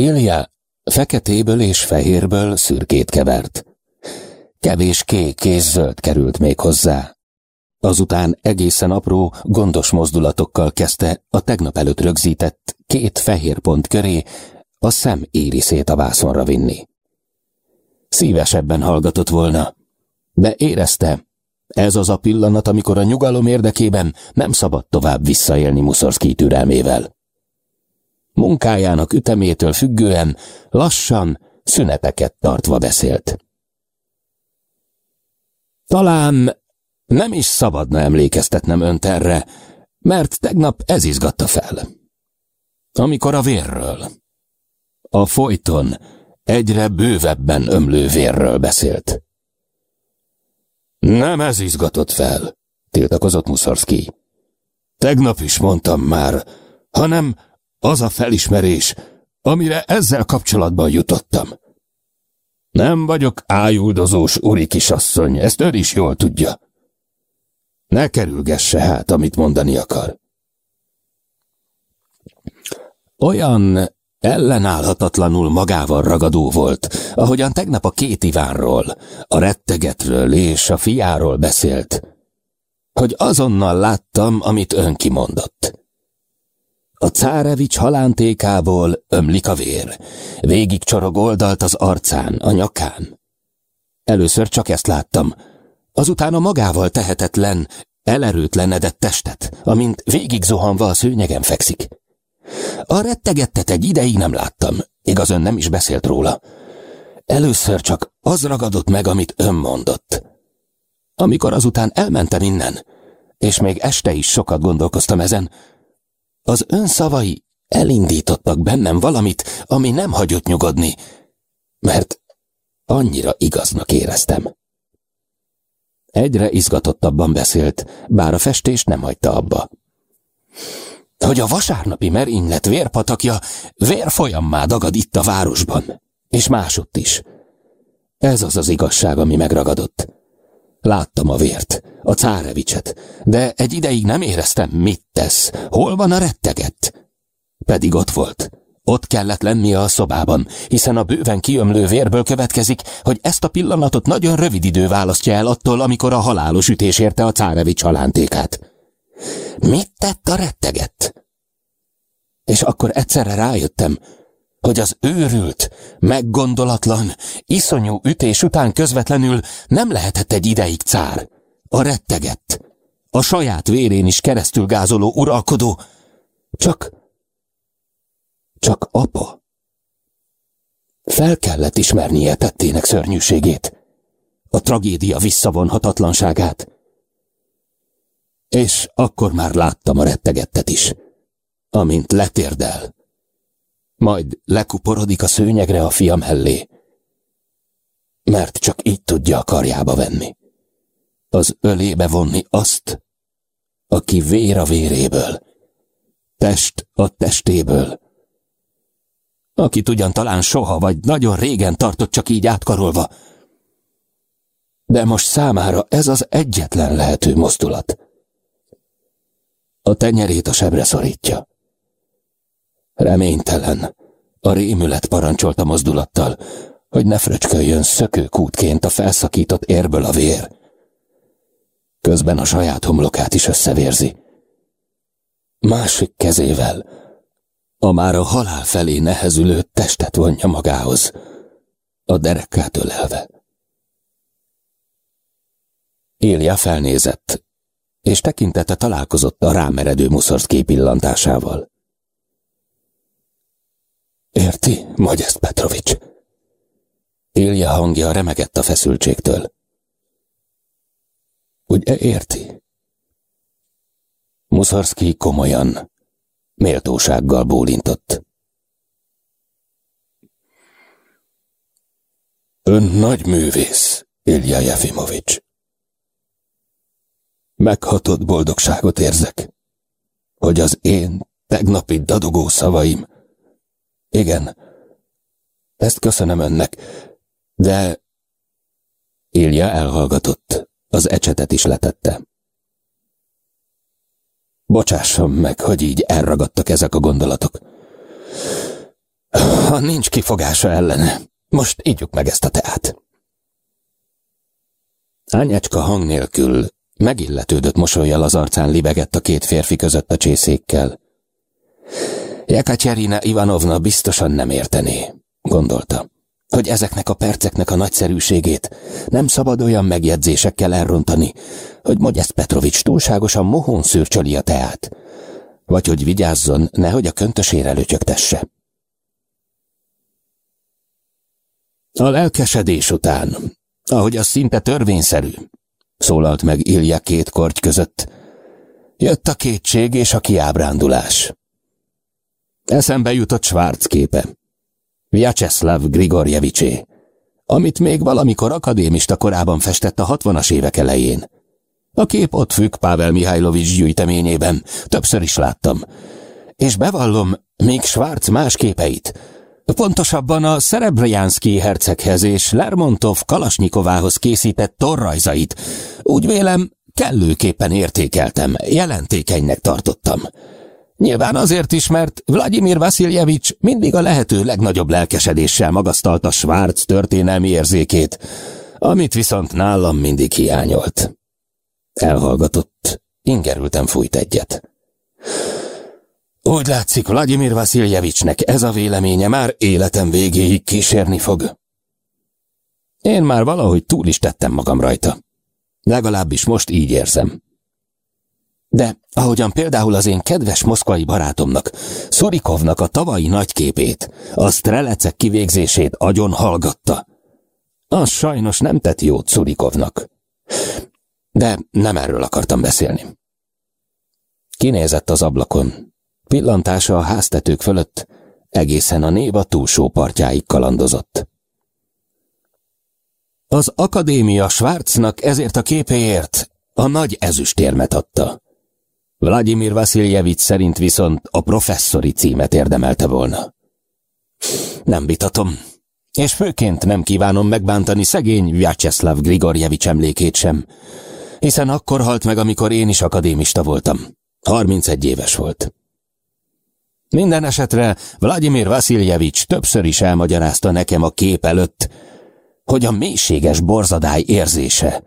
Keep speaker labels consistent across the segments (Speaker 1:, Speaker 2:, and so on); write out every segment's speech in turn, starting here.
Speaker 1: Ilja feketéből és fehérből szürkét kevert. Kevés kék és zöld került még hozzá. Azután egészen apró, gondos mozdulatokkal kezdte a tegnap előtt rögzített két fehér pont köré a szem íriszét a vászonra vinni. Szívesebben hallgatott volna, de érezte, ez az a pillanat, amikor a nyugalom érdekében nem szabad tovább visszaélni Muszorszki türelmével. Munkájának ütemétől függően lassan, szüneteket tartva beszélt. Talán nem is szabadna emlékeztetnem önt erre, mert tegnap ez izgatta fel. Amikor a vérről, a folyton egyre bővebben ömlő vérről beszélt. Nem ez izgatott fel, tiltakozott Muszorszki. Tegnap is mondtam már, hanem az a felismerés, amire ezzel kapcsolatban jutottam. Nem vagyok ájuldozós uri kisasszony, ezt ön is jól tudja. Ne kerülgesse hát, amit mondani akar. Olyan ellenállhatatlanul magával ragadó volt, ahogyan tegnap a két Ivánról, a rettegetről és a fiáról beszélt, hogy azonnal láttam, amit ön kimondott. A cárevics halántékából ömlik a vér, végig csorog oldalt az arcán, a nyakán. Először csak ezt láttam, azután a magával tehetetlen, elerőtlenedett testet, amint végig zuhanva a szőnyegen fekszik. A rettegettet egy ideig nem láttam, igaz ön nem is beszélt róla. Először csak az ragadott meg, amit ön mondott. Amikor azután elmentem innen, és még este is sokat gondolkoztam ezen, az ön szavai elindítottak bennem valamit, ami nem hagyott nyugodni, mert annyira igaznak éreztem. Egyre izgatottabban beszélt, bár a festést nem hagyta abba. Hogy a vasárnapi merénylet vérpatakja vérfolyammá dagad itt a városban, és másutt is. Ez az az igazság, ami megragadott. Láttam a vért, a cárevicset, de egy ideig nem éreztem, mit tesz, hol van a retteget. Pedig ott volt. Ott kellett lennie a szobában, hiszen a bőven kiömlő vérből következik, hogy ezt a pillanatot nagyon rövid idő választja el attól, amikor a halálos ütés érte a cárevics halántékát. Mit tett a retteget? És akkor egyszerre rájöttem, hogy az őrült, meggondolatlan, iszonyú ütés után közvetlenül nem lehetett egy ideig cár. A rettegett, a saját vérén is keresztül gázoló uralkodó, csak, csak apa. Fel kellett ismernie tettének szörnyűségét, a tragédia visszavonhatatlanságát. És akkor már láttam a rettegettet is, amint letérdel majd lekuporodik a szőnyegre a fiam hellé. Mert csak így tudja a karjába venni. Az ölébe vonni azt, aki vér a véréből, test a testéből, akit ugyan talán soha vagy nagyon régen tartott csak így átkarolva, de most számára ez az egyetlen lehető mozdulat. A tenyerét a sebre szorítja. Reménytelen. A rémület parancsolta mozdulattal, hogy ne fröcsköljön szökőkútként a felszakított érből a vér. Közben a saját homlokát is összevérzi. Másik kezével a már a halál felé nehezülő testet vonja magához, a derekát ölelve. Ilja felnézett, és tekintete találkozott a rámeredő muszorszki pillantásával. Érti, Magyesz Petrovics? Ilja hangja remegett a feszültségtől. Ugye érti? Muszarszki komolyan, méltósággal bólintott. Ön nagy művész, Ilja Jefimovics. Meghatott boldogságot érzek, hogy az én tegnapi dadogó szavaim igen. Ezt köszönöm önnek, de... Ilja elhallgatott, az ecsetet is letette. Bocsássam meg, hogy így elragadtak ezek a gondolatok. ha nincs kifogása ellene, most ígyuk meg ezt a teát. Ányácska hang nélkül megilletődött mosolyjal az arcán libegett a két férfi között a csészékkel. Jekatyerina Ivanovna biztosan nem értené, gondolta, hogy ezeknek a perceknek a nagyszerűségét nem szabad olyan megjegyzésekkel elrontani, hogy Mogyesz Petrovics túlságosan mohón szürcsöli a teát, vagy hogy vigyázzon, nehogy a köntösére lötyögtesse. A lelkesedés után, ahogy az szinte törvényszerű, szólalt meg Ilja két korty között, jött a kétség és a kiábrándulás. Eszembe jutott Schwarz képe. Vyacheslav Grigorjevicsé, amit még valamikor akadémista korában festett a hatvanas évek elején. A kép ott függ Pável Mihálylovics gyűjteményében, többször is láttam. És bevallom, még Schwarz más képeit, pontosabban a Szerebrjanszki herceghez és Lermontov Kalasnyikovához készített torrajzait, úgy vélem, kellőképpen értékeltem, jelentékenynek tartottam. Nyilván azért is, mert Vladimir Vasiljevics mindig a lehető legnagyobb lelkesedéssel magasztalta Schwarz történelmi érzékét, amit viszont nálam mindig hiányolt. Elhallgatott, ingerültem fújt egyet. Úgy látszik, Vladimir Vasiljevicsnek ez a véleménye már életem végéig kísérni fog. Én már valahogy túl is tettem magam rajta. Legalábbis most így érzem. De ahogyan például az én kedves moszkvai barátomnak, Szurikovnak a tavalyi nagyképét, a strelecek kivégzését agyon hallgatta, az sajnos nem tett jót Szurikovnak. De nem erről akartam beszélni. Kinézett az ablakon. Pillantása a háztetők fölött egészen a Néva túlsó partjáig kalandozott. Az akadémia Schwarznak ezért a képéért a nagy ezüstérmet adta. Vladimir Vasiljevics szerint viszont a professzori címet érdemelte volna. Nem vitatom, és főként nem kívánom megbántani szegény Vyacheslav Grigorjevics emlékét sem, hiszen akkor halt meg, amikor én is akadémista voltam. 31 éves volt. Minden esetre Vladimir Vasiljevics többször is elmagyarázta nekem a kép előtt, hogy a mélységes borzadály érzése,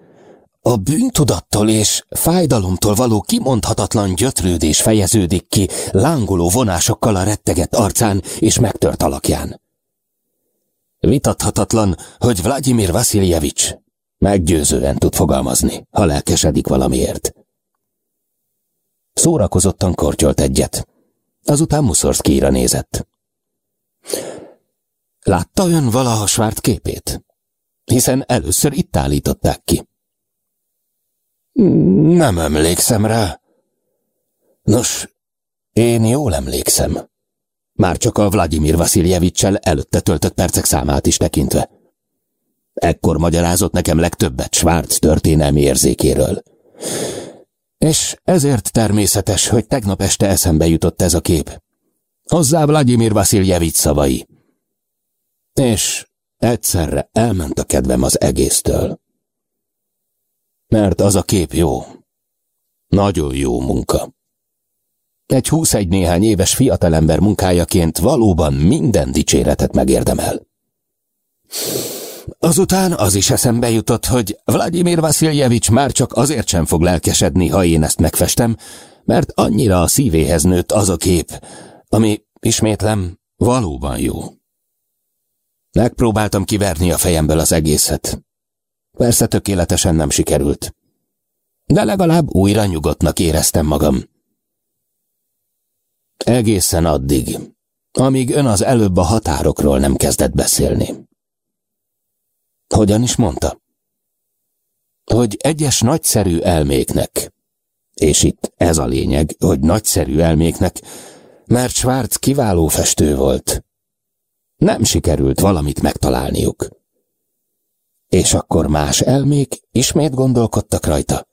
Speaker 1: a bűntudattól és fájdalomtól való kimondhatatlan gyötrődés fejeződik ki lángoló vonásokkal a retteget arcán és megtört alakján. Vitathatatlan, hogy Vladimir Vasiljevics meggyőzően tud fogalmazni, ha lelkesedik valamiért. Szórakozottan kortyolt egyet. Azután Muszorszkíra nézett. Látta ön valaha Svárt képét? Hiszen először itt állították ki. Nem emlékszem rá. Nos, én jól emlékszem. Már csak a Vladimir Vasiljevicsel előtte töltött percek számát is tekintve. Ekkor magyarázott nekem legtöbbet Schwarz történelmi érzékéről. És ezért természetes, hogy tegnap este eszembe jutott ez a kép. Hozzá Vladimir Vasiljevics szavai. És egyszerre elment a kedvem az egésztől. Mert az a kép jó. Nagyon jó munka. Egy húszegy néhány éves fiatalember munkájaként valóban minden dicséretet megérdemel. Azután az is eszembe jutott, hogy Vladimir Vasiljevics már csak azért sem fog lelkesedni, ha én ezt megfestem, mert annyira a szívéhez nőtt az a kép, ami, ismétlem, valóban jó. Megpróbáltam kiverni a fejemből az egészet. Persze tökéletesen nem sikerült. De legalább újra nyugodtnak éreztem magam. Egészen addig, amíg ön az előbb a határokról nem kezdett beszélni. Hogyan is mondta? Hogy egyes nagyszerű elméknek, és itt ez a lényeg, hogy nagyszerű elméknek, mert Schwarz kiváló festő volt, nem sikerült valamit megtalálniuk. És akkor más elmék ismét gondolkodtak rajta,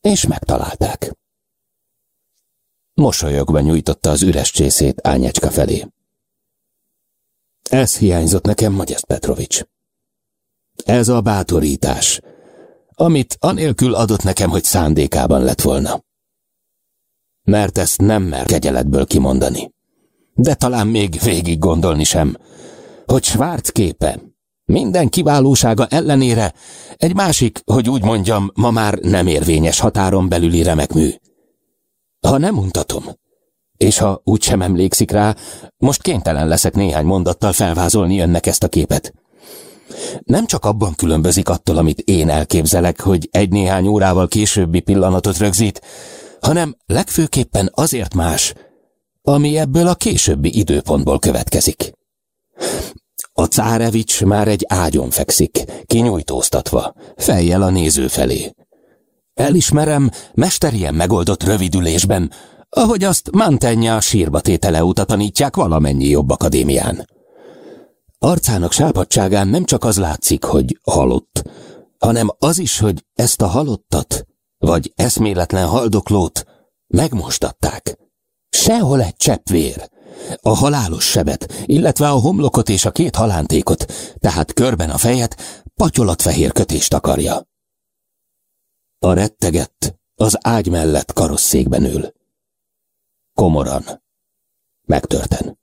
Speaker 1: és megtalálták. Mosolyogva nyújtotta az üres csészét Ányecska felé. Ez hiányzott nekem, Magyesz Petrovics. Ez a bátorítás, amit anélkül adott nekem, hogy szándékában lett volna. Mert ezt nem mer kegyeletből kimondani. de talán még végig gondolni sem, hogy Schwarz képe minden kiválósága ellenére egy másik, hogy úgy mondjam, ma már nem érvényes határon belüli remek mű. Ha nem mutatom, és ha úgy sem emlékszik rá, most kénytelen leszek néhány mondattal felvázolni önnek ezt a képet. Nem csak abban különbözik attól, amit én elképzelek, hogy egy-néhány órával későbbi pillanatot rögzít, hanem legfőképpen azért más, ami ebből a későbbi időpontból következik. A cárevics már egy ágyon fekszik, kinyújtóztatva, fejjel a néző felé. Elismerem, mesterien megoldott rövidülésben, ahogy azt Mantegna sírba tétele óta valamennyi jobb akadémián. Arcának sápadságán nem csak az látszik, hogy halott, hanem az is, hogy ezt a halottat, vagy eszméletlen haldoklót megmostatták. Sehol egy csepp vér. A halálos sebet, illetve a homlokot és a két halántékot, tehát körben a fejet, patyolatfehér kötést akarja. A rettegett az ágy mellett karosszékben ül. Komoran. Megtörten.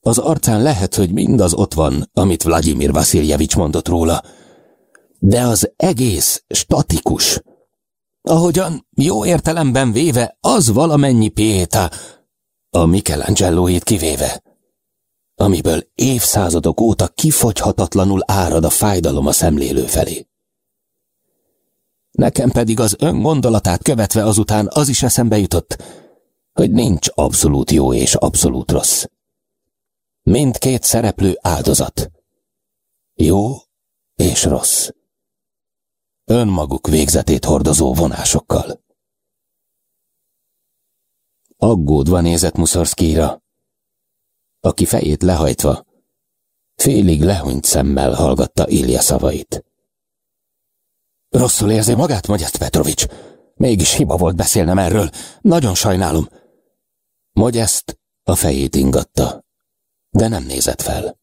Speaker 1: Az arcán lehet, hogy mindaz ott van, amit Vladimir Vasiljevics mondott róla, de az egész statikus. Ahogyan jó értelemben véve az valamennyi Pieta, a Michelangelo-ét kivéve, amiből évszázadok óta kifogyhatatlanul árad a fájdalom a szemlélő felé. Nekem pedig az ön gondolatát követve azután az is eszembe jutott, hogy nincs abszolút jó és abszolút rossz. Mindkét szereplő áldozat. Jó és rossz. Önmaguk végzetét hordozó vonásokkal. Aggódva nézett Muszorszkíra, aki fejét lehajtva, félig lehúnyt szemmel hallgatta Ilja szavait. Rosszul érzi magát, Magyest Petrovics? Mégis hiba volt beszélnem erről. Nagyon sajnálom. Magyest a fejét ingatta, de nem nézett fel.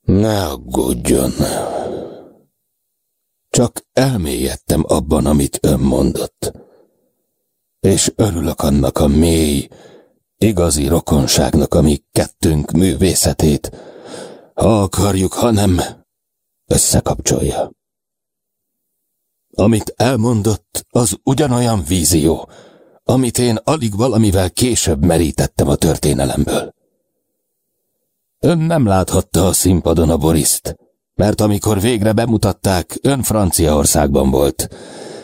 Speaker 1: Ne aggódjon. Csak elmélyedtem abban, amit ön mondott és örülök annak a mély, igazi rokonságnak, ami kettőnk művészetét, ha akarjuk, ha nem, összekapcsolja. Amit elmondott, az ugyanolyan vízió, amit én alig valamivel később merítettem a történelemből. Ön nem láthatta a színpadon a Boriszt, mert amikor végre bemutatták, ön Franciaországban volt,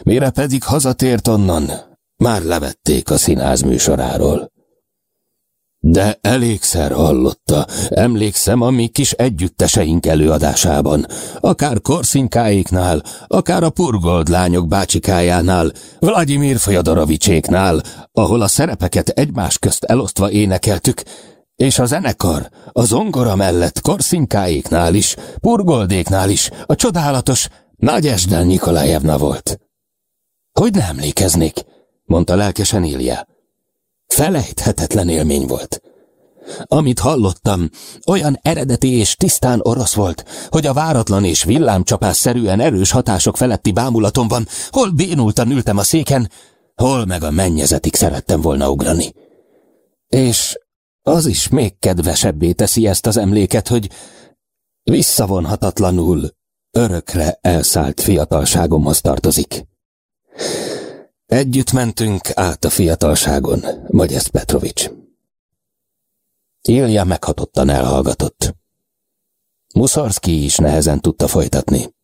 Speaker 1: mire pedig hazatért onnan, már levették a színház műsoráról. De elégszer hallotta, emlékszem a mi kis együtteseink előadásában, akár Korszinkáiknál, akár a Purgold lányok bácsikájánál, Vladimir Fyodorovicséknál, ahol a szerepeket egymás közt elosztva énekeltük, és a zenekar, a zongora mellett Korszinkáiknál is, Purgoldéknál is, a csodálatos Nagyesdel Nikolajevna volt. Hogy nem emlékeznék? Mondta lelkesen Ilja. Felejthetetlen élmény volt. Amit hallottam, olyan eredeti és tisztán orosz volt, hogy a váratlan és villámcsapásszerűen erős hatások feletti bámulatomban hol bénultan ültem a széken, hol meg a mennyezetig szerettem volna ugrani. És az is még kedvesebbé teszi ezt az emléket, hogy visszavonhatatlanul, örökre elszállt fiatalságomhoz tartozik. Együtt mentünk át a fiatalságon, Magyesz Petrovics. Ilja meghatottan elhallgatott. Muszarszki is nehezen tudta folytatni.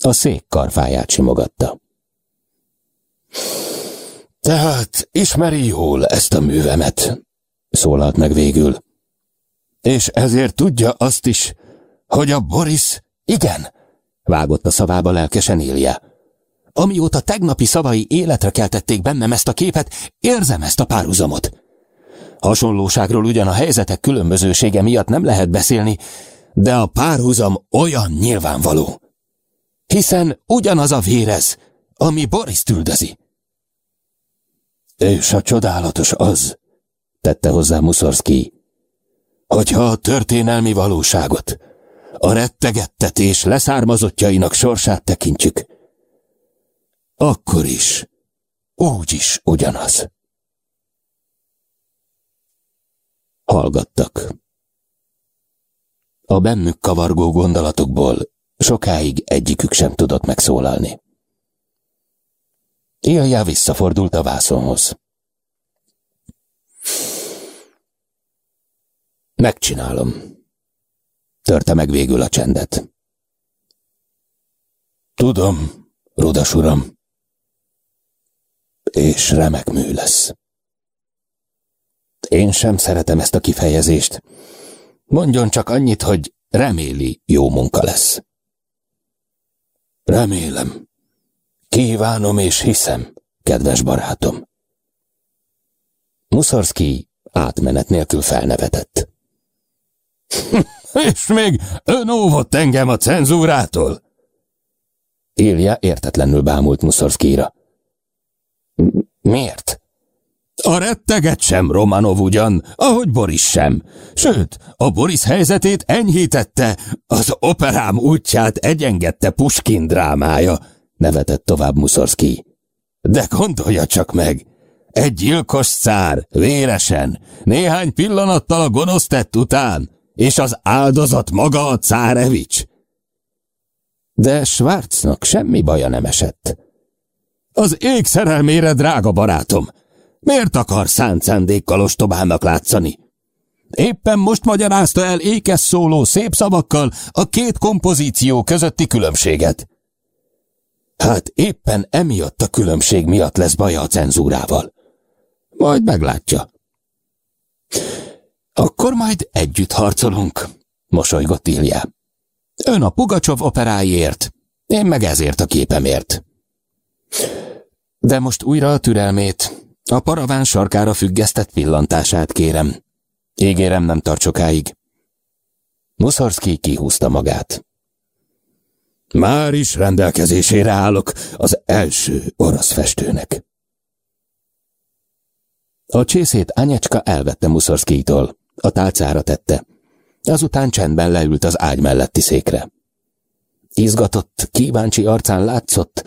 Speaker 1: A szék karfáját simogatta. Tehát ismeri jól ezt a művemet, szólalt meg végül. És ezért tudja azt is, hogy a Boris... Igen, vágott a szavába lelkesen Ilja. Amióta tegnapi szavai életre keltették bennem ezt a képet, érzem ezt a párhuzamot. Hasonlóságról ugyan a helyzetek különbözősége miatt nem lehet beszélni, de a párhuzam olyan nyilvánvaló. Hiszen ugyanaz a vérez, ami Boris tüldözi. És a csodálatos az, tette hozzá Muszorszki, hogyha a történelmi valóságot, a rettegettet és leszármazottjainak sorsát tekintjük, akkor is, úgy is ugyanaz. hallgattak. A bennük kavargó gondolatokból sokáig egyikük sem tudott megszólalni. Ilja visszafordult a vászonhoz. Megcsinálom. Törte meg végül a csendet. Tudom, rudas uram. És remek mű lesz. Én sem szeretem ezt a kifejezést. Mondjon csak annyit, hogy reméli jó munka lesz. Remélem. Kívánom és hiszem, kedves barátom. Muszorszki átmenet nélkül felnevetett. és még ön óvott engem a cenzúrától? Ilja értetlenül bámult Muszorszkira. Miért? A retteget sem Romanov ugyan, ahogy Boris sem. Sőt, a Boris helyzetét enyhítette, az operám útját egyengedte Puskin drámája, nevetett tovább Muszorszki. De gondolja csak meg, egy gyilkos szár, véresen, néhány pillanattal a gonosz tett után, és az áldozat maga a cárevics. De Schwarznak semmi baja nem esett. Az ég szerelmére, drága barátom, miért akar szánt szándékkal ostobának látszani? Éppen most magyarázta el ékes szóló szép szavakkal a két kompozíció közötti különbséget. Hát éppen emiatt a különbség miatt lesz baja a cenzúrával. Majd meglátja. Akkor majd együtt harcolunk, mosolygott Ilja. Ön a Pugacsov operáiért, én meg ezért a képemért. De most újra a türelmét, a paraván sarkára függesztett pillantását kérem. Ígérem, nem tart sokáig. Muszorszki kihúzta magát. Már is rendelkezésére állok az első orosz festőnek. A csészét Anyecska elvette Muszorszkitól, a tálcára tette. Azután csendben leült az ágy melletti székre. Izgatott, kíváncsi arcán látszott,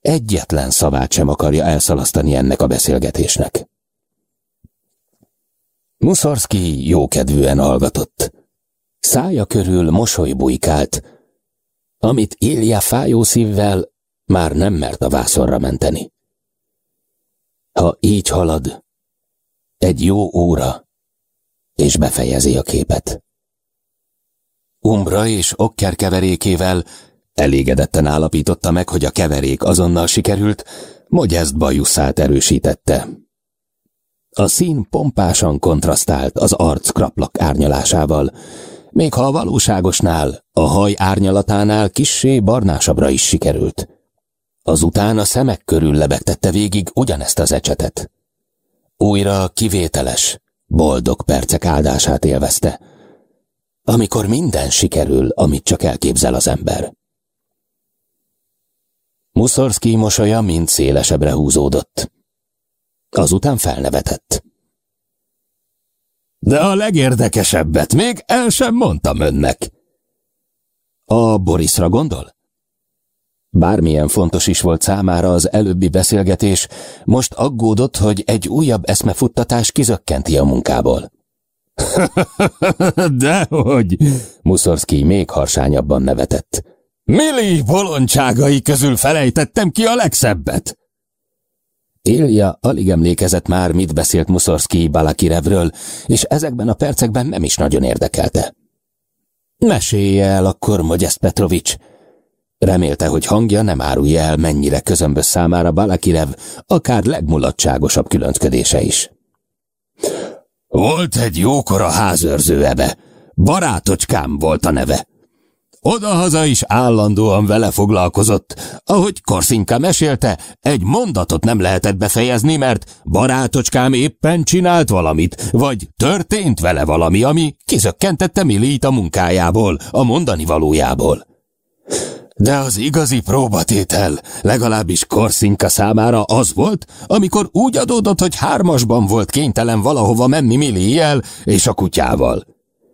Speaker 1: egyetlen szavát sem akarja elszalasztani ennek a beszélgetésnek. Muszorszki jókedvűen hallgatott. Szája körül mosoly bujkált, amit Ilja fájó szívvel már nem mert a vászonra menteni. Ha így halad, egy jó óra, és befejezi a képet. Umbra és okker keverékével elégedetten állapította meg, hogy a keverék azonnal sikerült, Mogyeszt bajuszát erősítette. A szín pompásan kontrasztált az arc kraplak árnyalásával, még ha a valóságosnál, a haj árnyalatánál kissé barnásabbra is sikerült. Azután a szemek körül lebegtette végig ugyanezt az ecsetet. Újra kivételes, boldog percek áldását élvezte, amikor minden sikerül, amit csak elképzel az ember. Muszorszki mosolya mind szélesebbre húzódott. Azután felnevetett. De a legérdekesebbet még el sem mondtam önnek. A Borisra gondol? Bármilyen fontos is volt számára az előbbi beszélgetés, most aggódott, hogy egy újabb eszmefuttatás kizökkenti a munkából. Dehogy! Muszorszki még harsányabban nevetett. Milli bolondságai közül felejtettem ki a legszebbet! Ilja alig emlékezett már, mit beszélt Muszorszki Balakirevről, és ezekben a percekben nem is nagyon érdekelte. Mesélje el akkor, Mogyeszt Petrovics! Remélte, hogy hangja nem árulja el, mennyire közömbös számára Balakirev, akár legmulatságosabb különcködése is. Volt egy jókora házőrző ebe, barátocskám volt a neve. Odahaza is állandóan vele foglalkozott. Ahogy Korszinka mesélte, egy mondatot nem lehetett befejezni, mert barátocskám éppen csinált valamit, vagy történt vele valami, ami kizökkentette Millit a munkájából, a mondani valójából. De az igazi próbatétel, legalábbis Korszinka számára az volt, amikor úgy adódott, hogy hármasban volt kénytelen valahova menni Milliel és a kutyával.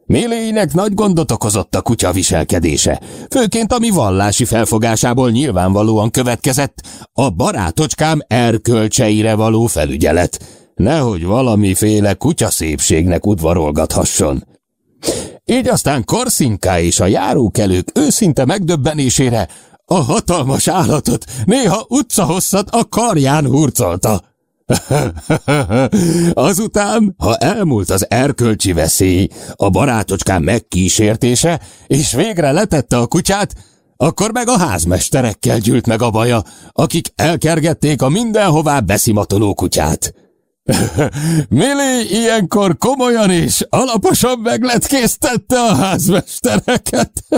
Speaker 1: Méléinek nagy gondot okozott a kutya viselkedése, főként ami vallási felfogásából nyilvánvalóan következett, a barátocskám erkölcseire való felügyelet. nehogy valamiféle kutyaszépségnek udvarolgathasson. Így aztán Korszinká és a járókelők őszinte megdöbbenésére a hatalmas állatot néha utcahosszat a karján hurcolta. Azután, ha elmúlt az erkölcsi veszély, a barátocskán megkísértése, és végre letette a kutyát, akkor meg a házmesterekkel gyűlt meg a baja, akik elkergették a mindenhová beszimatoló kutyát. Milli ilyenkor komolyan és alaposan megletkésztette a házmestereket.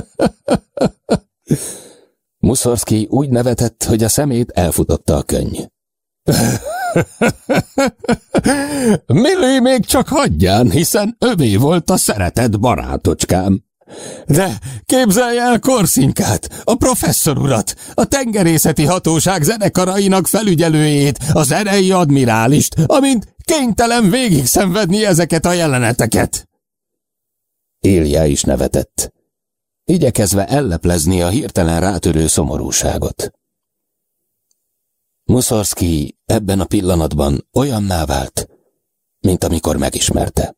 Speaker 1: Muszorszki úgy nevetett, hogy a szemét elfutotta a könny. Milli még csak hagyján, hiszen övé volt a szeretett barátocskám. De képzelj el Korszinkát, a professzor urat, a tengerészeti hatóság zenekarainak felügyelőjét, az zenei admirálist, amint kénytelen végig szenvedni ezeket a jeleneteket. Ilja is nevetett, igyekezve elleplezni a hirtelen rátörő szomorúságot. Muszorszki ebben a pillanatban olyanná vált, mint amikor megismerte.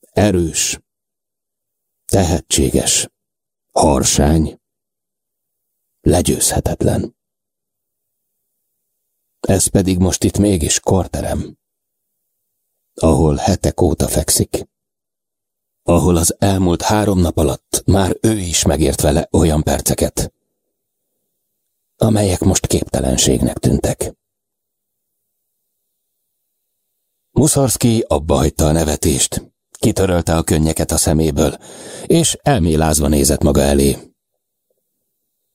Speaker 1: Erős, tehetséges, harsány, legyőzhetetlen. Ez pedig most itt mégis korterem, ahol hetek óta fekszik, ahol az elmúlt három nap alatt már ő is megért vele olyan perceket, amelyek most képtelenségnek tűntek. Muszorszki abba hagyta a nevetést, kitörölte a könnyeket a szeméből, és elmélázva nézett maga elé.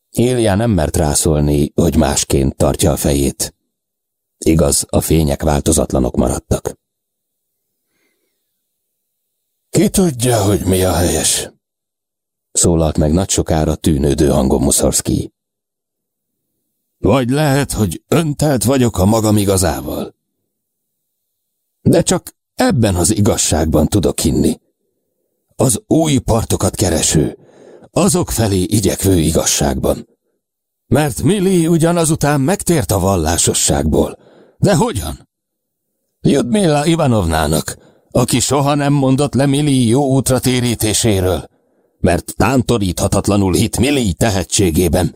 Speaker 1: Ilja nem mert rászólni, hogy másként tartja a fejét. Igaz, a fények változatlanok maradtak. Ki tudja, hogy mi a helyes? Szólalt meg nagy sokára tűnődő hangon Muszorszki. Vagy lehet, hogy öntelt vagyok a magam igazával. De csak ebben az igazságban tudok hinni. Az új partokat kereső, azok felé igyekvő igazságban. Mert Milli ugyanazután megtért a vallásosságból. De hogyan? Judmilla Ivanovnának, aki soha nem mondott le Milli jó útra térítéséről, mert tántoríthatatlanul hit Milli tehetségében.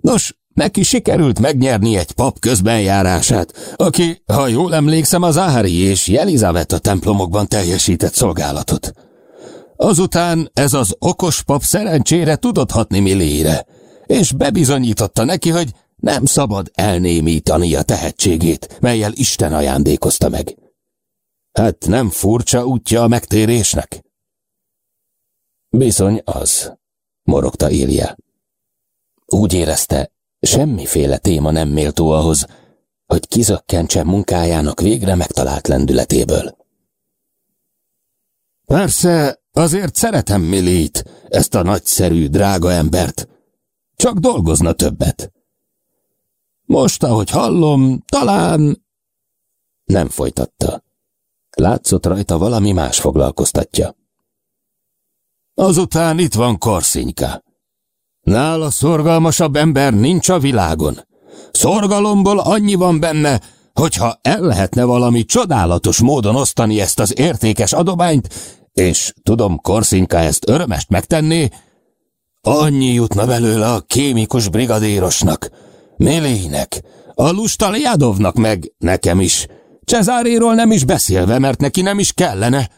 Speaker 1: Nos, Neki sikerült megnyerni egy pap közbenjárását, aki, ha jól emlékszem, az Ári és Jelizaveta templomokban teljesített szolgálatot. Azután ez az okos pap szerencsére tudott hatni Millére, és bebizonyította neki, hogy nem szabad elnémítani a tehetségét, melyel Isten ajándékozta meg. Hát nem furcsa útja a megtérésnek? Bizony az, morogta Ilja. Úgy érezte, Semmiféle téma nem méltó ahhoz, hogy kizökkentse munkájának végre megtalált lendületéből. Persze, azért szeretem Millit, ezt a nagyszerű, drága embert. Csak dolgozna többet. Most, ahogy hallom, talán... Nem folytatta. Látszott rajta valami más foglalkoztatja. Azután itt van Korszinyka. Nála szorgalmasabb ember nincs a világon. Szorgalomból annyi van benne, hogyha el lehetne valami csodálatos módon osztani ezt az értékes adományt, és tudom, Korszinka ezt örömest megtenné, annyi jutna belőle a kémikus brigadérosnak, Mélének, a lusta Jadovnak meg nekem is, Cezáréról nem is beszélve, mert neki nem is kellene,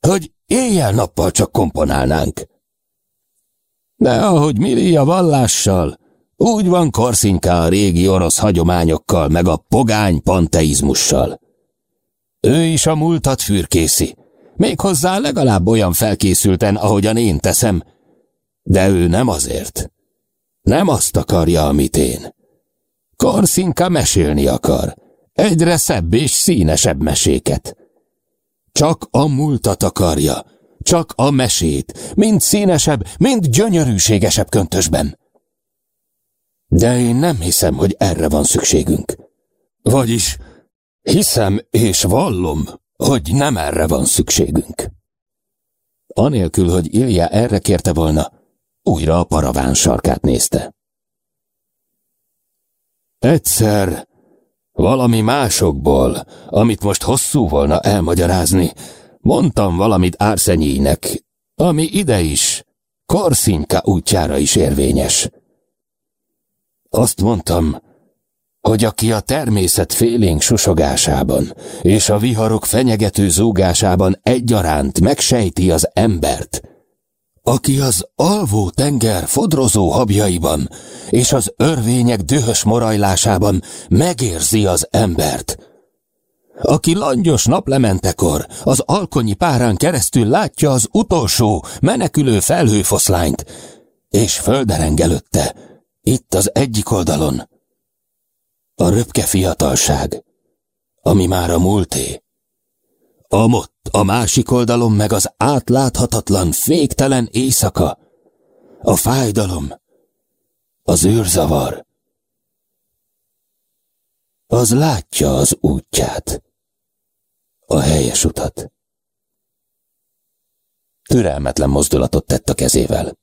Speaker 1: hogy éjjel-nappal csak komponálnánk. De ahogy Miri a vallással, úgy van Korszinká a régi orosz hagyományokkal, meg a pogány panteizmussal. Ő is a múltat fürkészi, méghozzá legalább olyan felkészülten, ahogyan én teszem, de ő nem azért. Nem azt akarja, amit én. Korszinka mesélni akar, egyre szebb és színesebb meséket. Csak a múltat akarja, csak a mesét, mind színesebb, mind gyönyörűségesebb köntösben. De én nem hiszem, hogy erre van szükségünk. Vagyis hiszem és vallom, hogy nem erre van szükségünk. Anélkül, hogy Ilja erre kérte volna, újra a paraván sarkát nézte. Egyszer Valami másokból, amit most hosszú volna elmagyarázni, mondtam valamit Árszenyének, ami ide is, Korszinka útjára is érvényes. Azt mondtam, hogy aki a természet félénk susogásában és a viharok fenyegető zúgásában egyaránt megsejti az embert, aki az alvó tenger fodrozó habjaiban és az örvények dühös morajlásában megérzi az embert, aki langyos naplementekor az alkonyi párán keresztül látja az utolsó, menekülő felhőfoszlányt, és földerengelötte, itt az egyik oldalon, a röpke fiatalság, ami már a múlté. Amott a másik oldalon meg az átláthatatlan, féktelen éjszaka, a fájdalom, az űrzavar. Az látja az útját, a helyes utat. Türelmetlen mozdulatot tett a kezével.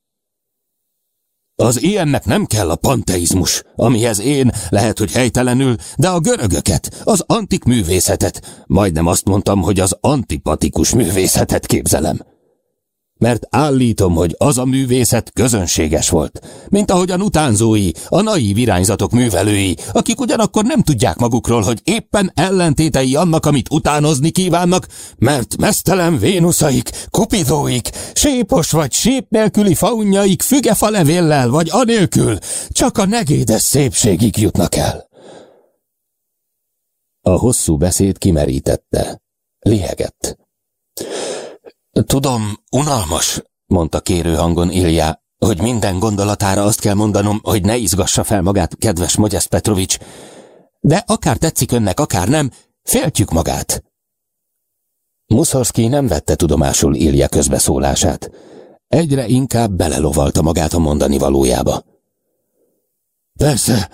Speaker 1: Az ilyennek nem kell a panteizmus, amihez én, lehet, hogy helytelenül, de a görögöket, az antik művészetet, majdnem azt mondtam, hogy az antipatikus művészetet képzelem mert állítom, hogy az a művészet közönséges volt, mint ahogyan utánzói, a naív irányzatok művelői, akik ugyanakkor nem tudják magukról, hogy éppen ellentétei annak, amit utánozni kívánnak, mert mesztelen vénuszaik, kupidóik, sépos vagy sép nélküli faunjaik fügefa levéllel vagy anélkül csak a negédes szépségig jutnak el. A hosszú beszéd kimerítette. Lihegett. Tudom, unalmas, mondta kérő hangon Ilja, hogy minden gondolatára azt kell mondanom, hogy ne izgassa fel magát, kedves Mogyesz Petrovics, de akár tetszik önnek, akár nem, féltjük magát. Muszorszki nem vette tudomásul Ilja közbeszólását. Egyre inkább belelovalta magát a mondani valójába. Persze,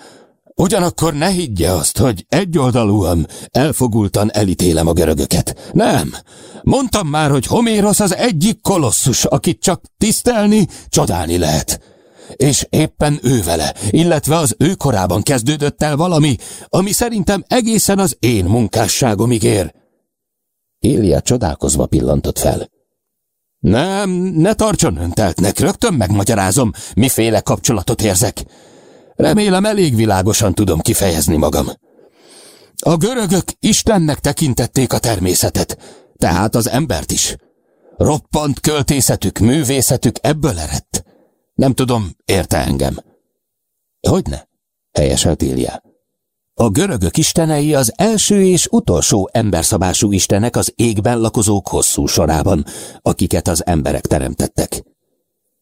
Speaker 1: Ugyanakkor ne higgye azt, hogy egyoldalúan, elfogultan elítélem a görögöket. Nem. Mondtam már, hogy Homérosz az egyik kolosszus, akit csak tisztelni, csodálni lehet. És éppen ő vele, illetve az ő korában kezdődött el valami, ami szerintem egészen az én munkásságomig ér. Élia csodálkozva pillantott fel. Nem, ne tartson önteltnek, rögtön megmagyarázom, miféle kapcsolatot érzek. Remélem elég világosan tudom kifejezni magam. A görögök Istennek tekintették a természetet, tehát az embert is. Roppant költészetük, művészetük ebből eredt. Nem tudom, érte engem. Hogyne? Helyeselt Ilja. A görögök istenei az első és utolsó emberszabású istenek az égben lakozók hosszú sorában, akiket az emberek teremtettek.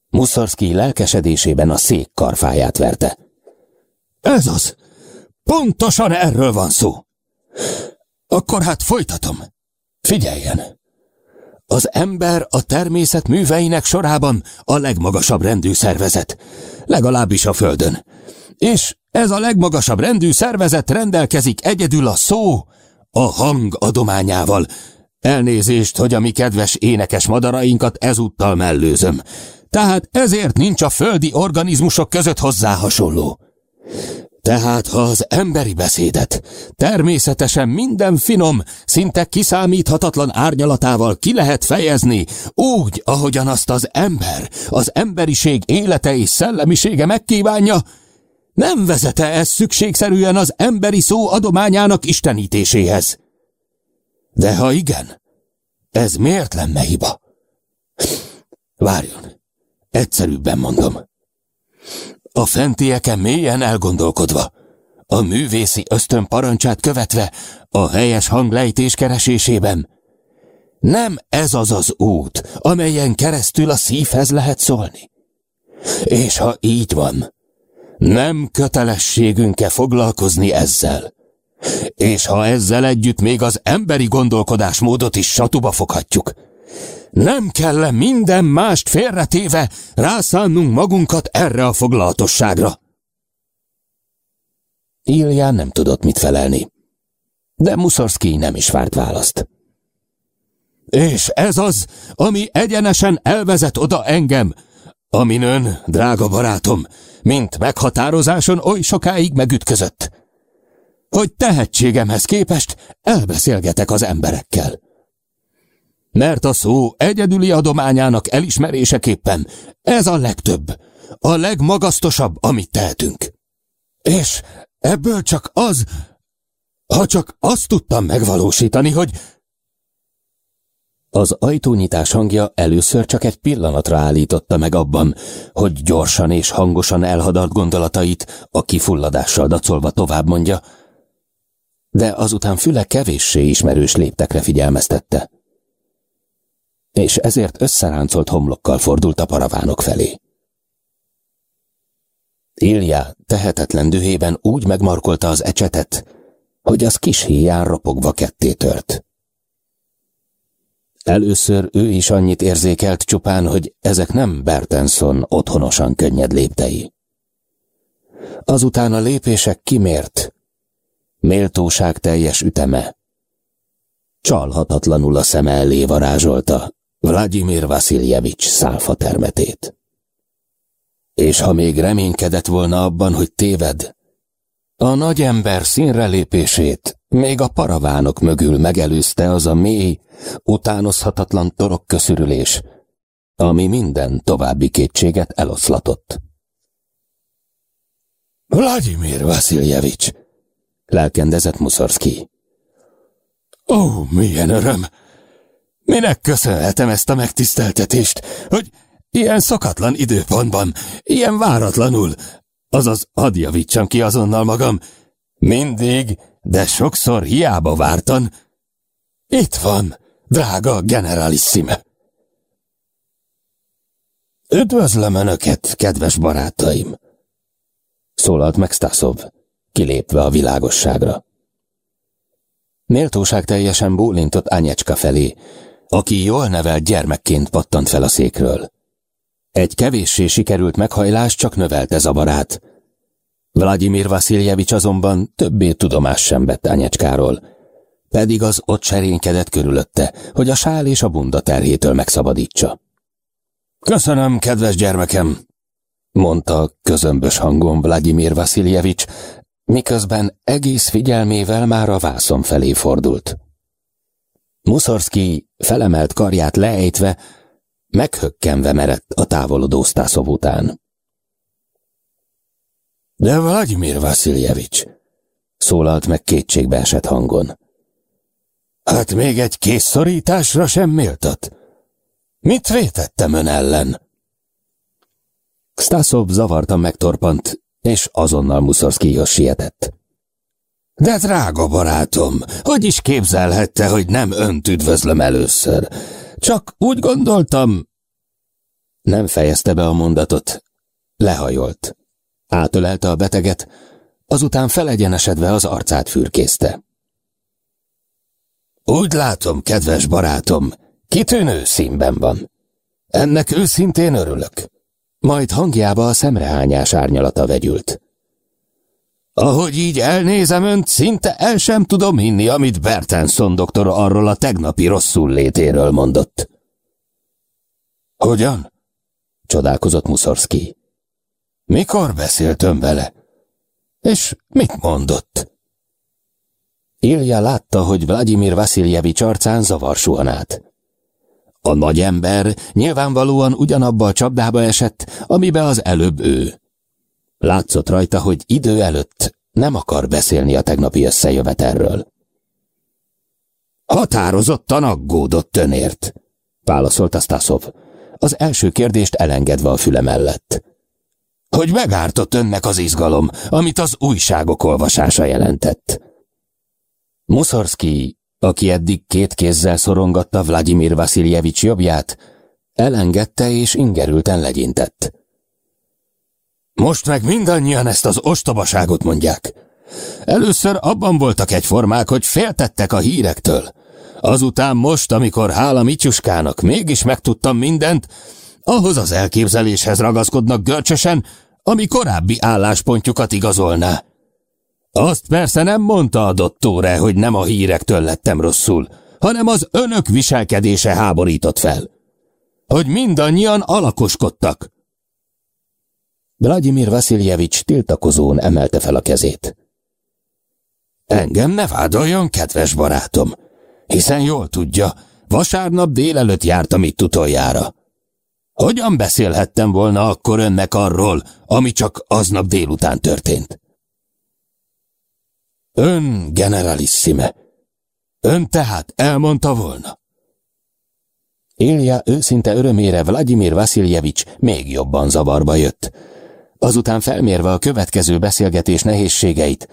Speaker 1: Muszorszki lelkesedésében a szék karfáját verte. Ez az! Pontosan erről van szó! Akkor hát folytatom. Figyeljen! Az ember a természet műveinek sorában a legmagasabb rendű szervezet, legalábbis a Földön. És ez a legmagasabb rendű szervezet rendelkezik egyedül a szó, a hang adományával. Elnézést, hogy a mi kedves énekes madarainkat ezúttal mellőzöm. Tehát ezért nincs a földi organizmusok között hozzá hasonló. Tehát, ha az emberi beszédet természetesen minden finom, szinte kiszámíthatatlan árnyalatával ki lehet fejezni, úgy, ahogyan azt az ember, az emberiség élete és szellemisége megkívánja, nem vezete ez szükségszerűen az emberi szó adományának istenítéséhez? De ha igen, ez miért lenne hiba? Várjon, egyszerűbben mondom. A fentieken mélyen elgondolkodva, a művészi ösztön parancsát követve, a helyes hanglejtés keresésében. Nem ez az az út, amelyen keresztül a szívhez lehet szólni. És ha így van, nem kötelességünk-e foglalkozni ezzel? És ha ezzel együtt még az emberi gondolkodásmódot is satuba foghatjuk, nem kell -e minden mást félretéve rászánnunk magunkat erre a foglalatosságra? Ilján nem tudott mit felelni, de Muszorszki nem is várt választ. És ez az, ami egyenesen elvezet oda engem, amin ön, drága barátom, mint meghatározáson oly sokáig megütközött. hogy tehetségemhez képest elbeszélgetek az emberekkel. Mert a szó egyedüli adományának elismeréseképpen ez a legtöbb, a legmagasztosabb, amit tehetünk. És ebből csak az, ha csak azt tudtam megvalósítani, hogy... Az ajtónyitás hangja először csak egy pillanatra állította meg abban, hogy gyorsan és hangosan elhadart gondolatait a kifulladással dacolva tovább mondja, de azután füle kevéssé ismerős léptekre figyelmeztette. És ezért összeráncolt homlokkal fordult a paravánok felé. Ilja tehetetlen dühében úgy megmarkolta az ecsetet, hogy az kis híján ropogva ketté tört. Először ő is annyit érzékelt csupán, hogy ezek nem Bertenson otthonosan könnyed léptei. Azután a lépések kimért, méltóság teljes üteme. Csalhatatlanul a szeme elé varázsolta Vladimir Vasiljevics szálfa termetét. És ha még reménykedett volna abban, hogy téved, a nagy ember színre lépését még a paravánok mögül megelőzte az a mély, utánozhatatlan torokköszürülés, ami minden további kétséget eloszlatott. Vladimir Vasiljevics, lelkendezett Muszorszki. Ó, milyen öröm! Minek köszönhetem ezt a megtiszteltetést, hogy ilyen szokatlan időpontban, ilyen váratlanul, azaz hadd javítsam ki azonnal magam, mindig, de sokszor hiába vártan. Itt van, drága generalissime. Üdvözlöm Önöket, kedves barátaim! Szólalt meg Stasov, kilépve a világosságra. Méltóság teljesen bólintott Anyecska felé, aki jól nevelt gyermekként pattant fel a székről. Egy kevéssé sikerült meghajlás csak növelte zavarát. Vladimir Vasiljevics azonban többé tudomás sem vett Anyecskáról, pedig az ott serénykedett körülötte, hogy a sál és a bunda terhétől megszabadítsa. Köszönöm, kedves gyermekem, mondta közömbös hangon Vladimir Vasiljevics, miközben egész figyelmével már a vászon felé fordult. Muszorszki felemelt karját leejtve, meghökkenve merett a távolodó Sztászov után. De Vladimir Vasiljevics, szólalt meg kétségbe esett hangon. Hát még egy kész szorításra sem méltat. Mit vétettem ön ellen? Stasov zavartan megtorpant, és azonnal Muszorszkihoz sietett. De drága barátom, hogy is képzelhette, hogy nem önt üdvözlöm először? Csak úgy gondoltam... Nem fejezte be a mondatot. Lehajolt. Átölelte a beteget, azután felegyenesedve az arcát fürkészte. Úgy látom, kedves barátom, kitűnő színben van. Ennek őszintén örülök. Majd hangjába a szemrehányás árnyalata vegyült. Ahogy így elnézem önt, szinte el sem tudom hinni, amit Bertenson doktor arról a tegnapi rosszul létéről mondott. Hogyan? csodálkozott Muszorszki. Mikor beszélt ön vele? És mit mondott? Ilja látta, hogy Vladimir Vasiljevics arcán zavar suhanát. A nagy ember nyilvánvalóan ugyanabba a csapdába esett, amibe az előbb ő. Látszott rajta, hogy idő előtt nem akar beszélni a tegnapi összejövetelről. Határozottan aggódott önért, válaszolta Stasov, az első kérdést elengedve a füle mellett. Hogy megártott önnek az izgalom, amit az újságok olvasása jelentett. Muszorszki, aki eddig két kézzel szorongatta Vladimir Vasiljevics jobbját, elengedte és ingerülten legyintett. Most meg mindannyian ezt az ostobaságot mondják. Először abban voltak egyformák, hogy féltettek a hírektől. Azután most, amikor hála Mityuskának mégis megtudtam mindent, ahhoz az elképzeléshez ragaszkodnak görcsösen, ami korábbi álláspontjukat igazolná. Azt persze nem mondta a dottóre, hogy nem a hírektől lettem rosszul, hanem az önök viselkedése háborított fel. Hogy mindannyian alakoskodtak. Vladimir Vasiljevics tiltakozón emelte fel a kezét. Engem ne vádoljon, kedves barátom, hiszen jól tudja, vasárnap délelőtt jártam itt utoljára. Hogyan beszélhettem volna akkor önnek arról, ami csak aznap délután történt? Ön generalissime. Ön tehát elmondta volna. Ilja őszinte örömére Vladimir Vasiljevics még jobban zavarba jött. Azután felmérve a következő beszélgetés nehézségeit,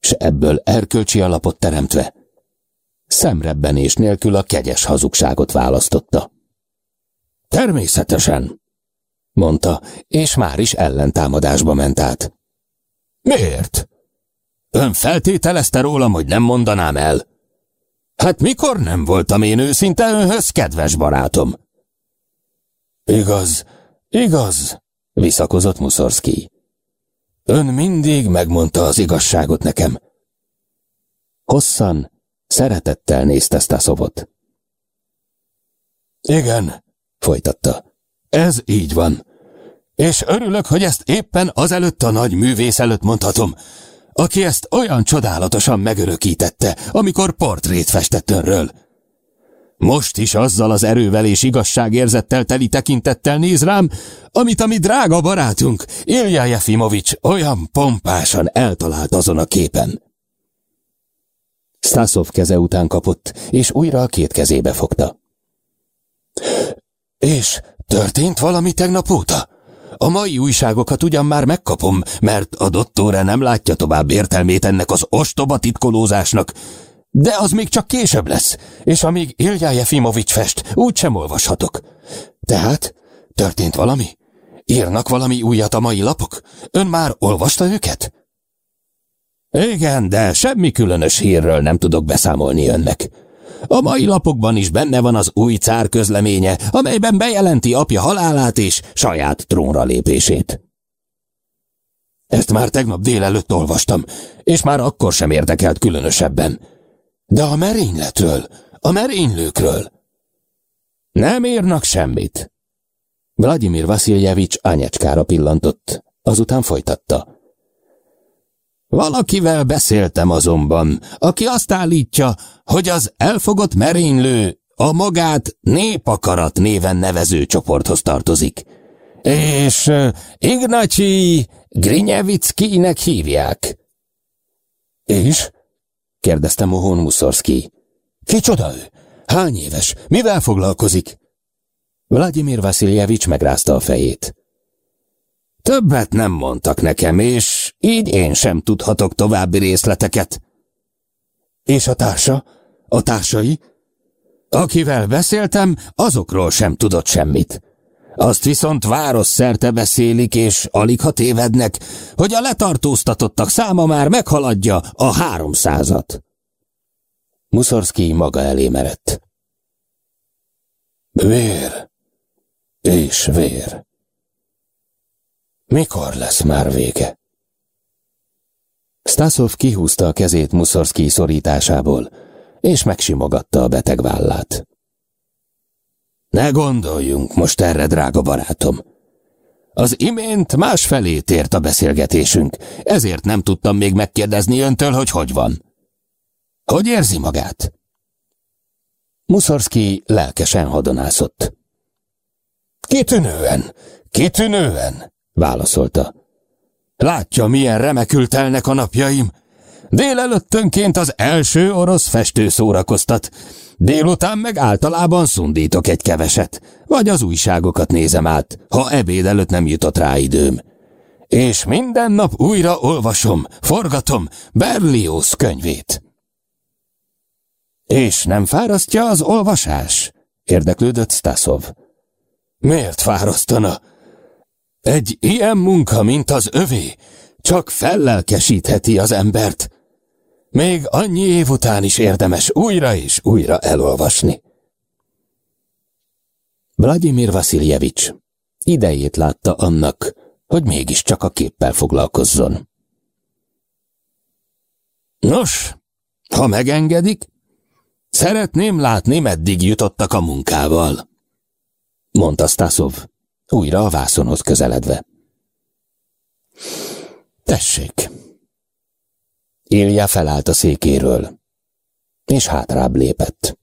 Speaker 1: s ebből erkölcsi alapot teremtve, szemrebbenés nélkül a kegyes hazugságot választotta. Természetesen, mondta, és már is ellentámadásba ment át. Miért? Ön feltételezte rólam, hogy nem mondanám el. Hát mikor nem voltam én őszinte önhöz, kedves barátom? Igaz, igaz, visszakozott Muszorszki. Ön mindig megmondta az igazságot nekem. Hosszan, szeretettel nézte Stasovot. Igen, folytatta. Ez így van. És örülök, hogy ezt éppen azelőtt a nagy művész előtt mondhatom, aki ezt olyan csodálatosan megörökítette, amikor portrét festett önről. Most is azzal az erővel és igazságérzettel teli tekintettel néz rám, amit a mi drága barátunk, Ilja Jefimovics olyan pompásan eltalált azon a képen. Stasov keze után kapott, és újra a két kezébe fogta. És történt valami tegnap óta? A mai újságokat ugyan már megkapom, mert a dottóra nem látja tovább értelmét ennek az ostoba titkolózásnak, de az még csak később lesz, és amíg Ilja Jefimovics fest, úgy sem olvashatok. Tehát, történt valami? Írnak valami újat a mai lapok? Ön már olvasta őket? Igen, de semmi különös hírről nem tudok beszámolni önnek. A mai lapokban is benne van az új cár közleménye, amelyben bejelenti apja halálát és saját trónra lépését. Ezt már tegnap délelőtt olvastam, és már akkor sem érdekelt különösebben. De a merényletről, a merénylőkről. Nem írnak semmit. Vladimir Vasiljevics anyecskára pillantott, azután folytatta. Valakivel beszéltem azonban, aki azt állítja, hogy az elfogott merénylő a magát népakarat néven nevező csoporthoz tartozik. És Ignacsi Grinyevickinek hívják. És? Kérdezte Mohon Muszorszki. Kicsoda ő? Hány éves? Mivel foglalkozik? Vladimir Vasiljevics megrázta a fejét. Többet nem mondtak nekem, és így én sem tudhatok további részleteket. És a társa? A társai? Akivel beszéltem, azokról sem tudott semmit. Azt viszont város szerte beszélik, és alig ha tévednek, hogy a letartóztatottak száma már meghaladja a háromszázat. Muszorszki maga elé merett. Vér és vér. Mikor lesz már vége? Stasov kihúzta a kezét Muszorszki szorításából, és megsimogatta a beteg vállát. Ne gondoljunk most erre, drága barátom. Az imént más felé tért a beszélgetésünk, ezért nem tudtam még megkérdezni öntől, hogy hogy van. Hogy érzi magát? Muszorszki lelkesen hadonászott. Kitűnően, kitűnően, válaszolta. Látja, milyen remekül telnek a napjaim. Délelőttönként az első orosz festő szórakoztat, délután meg általában szundítok egy keveset, vagy az újságokat nézem át, ha ebéd előtt nem jutott rá időm. És minden nap újra olvasom, forgatom Berlioz könyvét. És nem fárasztja az olvasás? érdeklődött Stasov. Miért fárasztana? Egy ilyen munka, mint az övé, csak fellelkesítheti az embert. Még annyi év után is érdemes újra és újra elolvasni. Vladimir Vasiljevics idejét látta annak, hogy mégiscsak a képpel foglalkozzon. Nos, ha megengedik, szeretném látni, meddig jutottak a munkával, mondta Stasov újra a vászonhoz közeledve. Tessék! Ilja felállt a székéről, és hátrább lépett.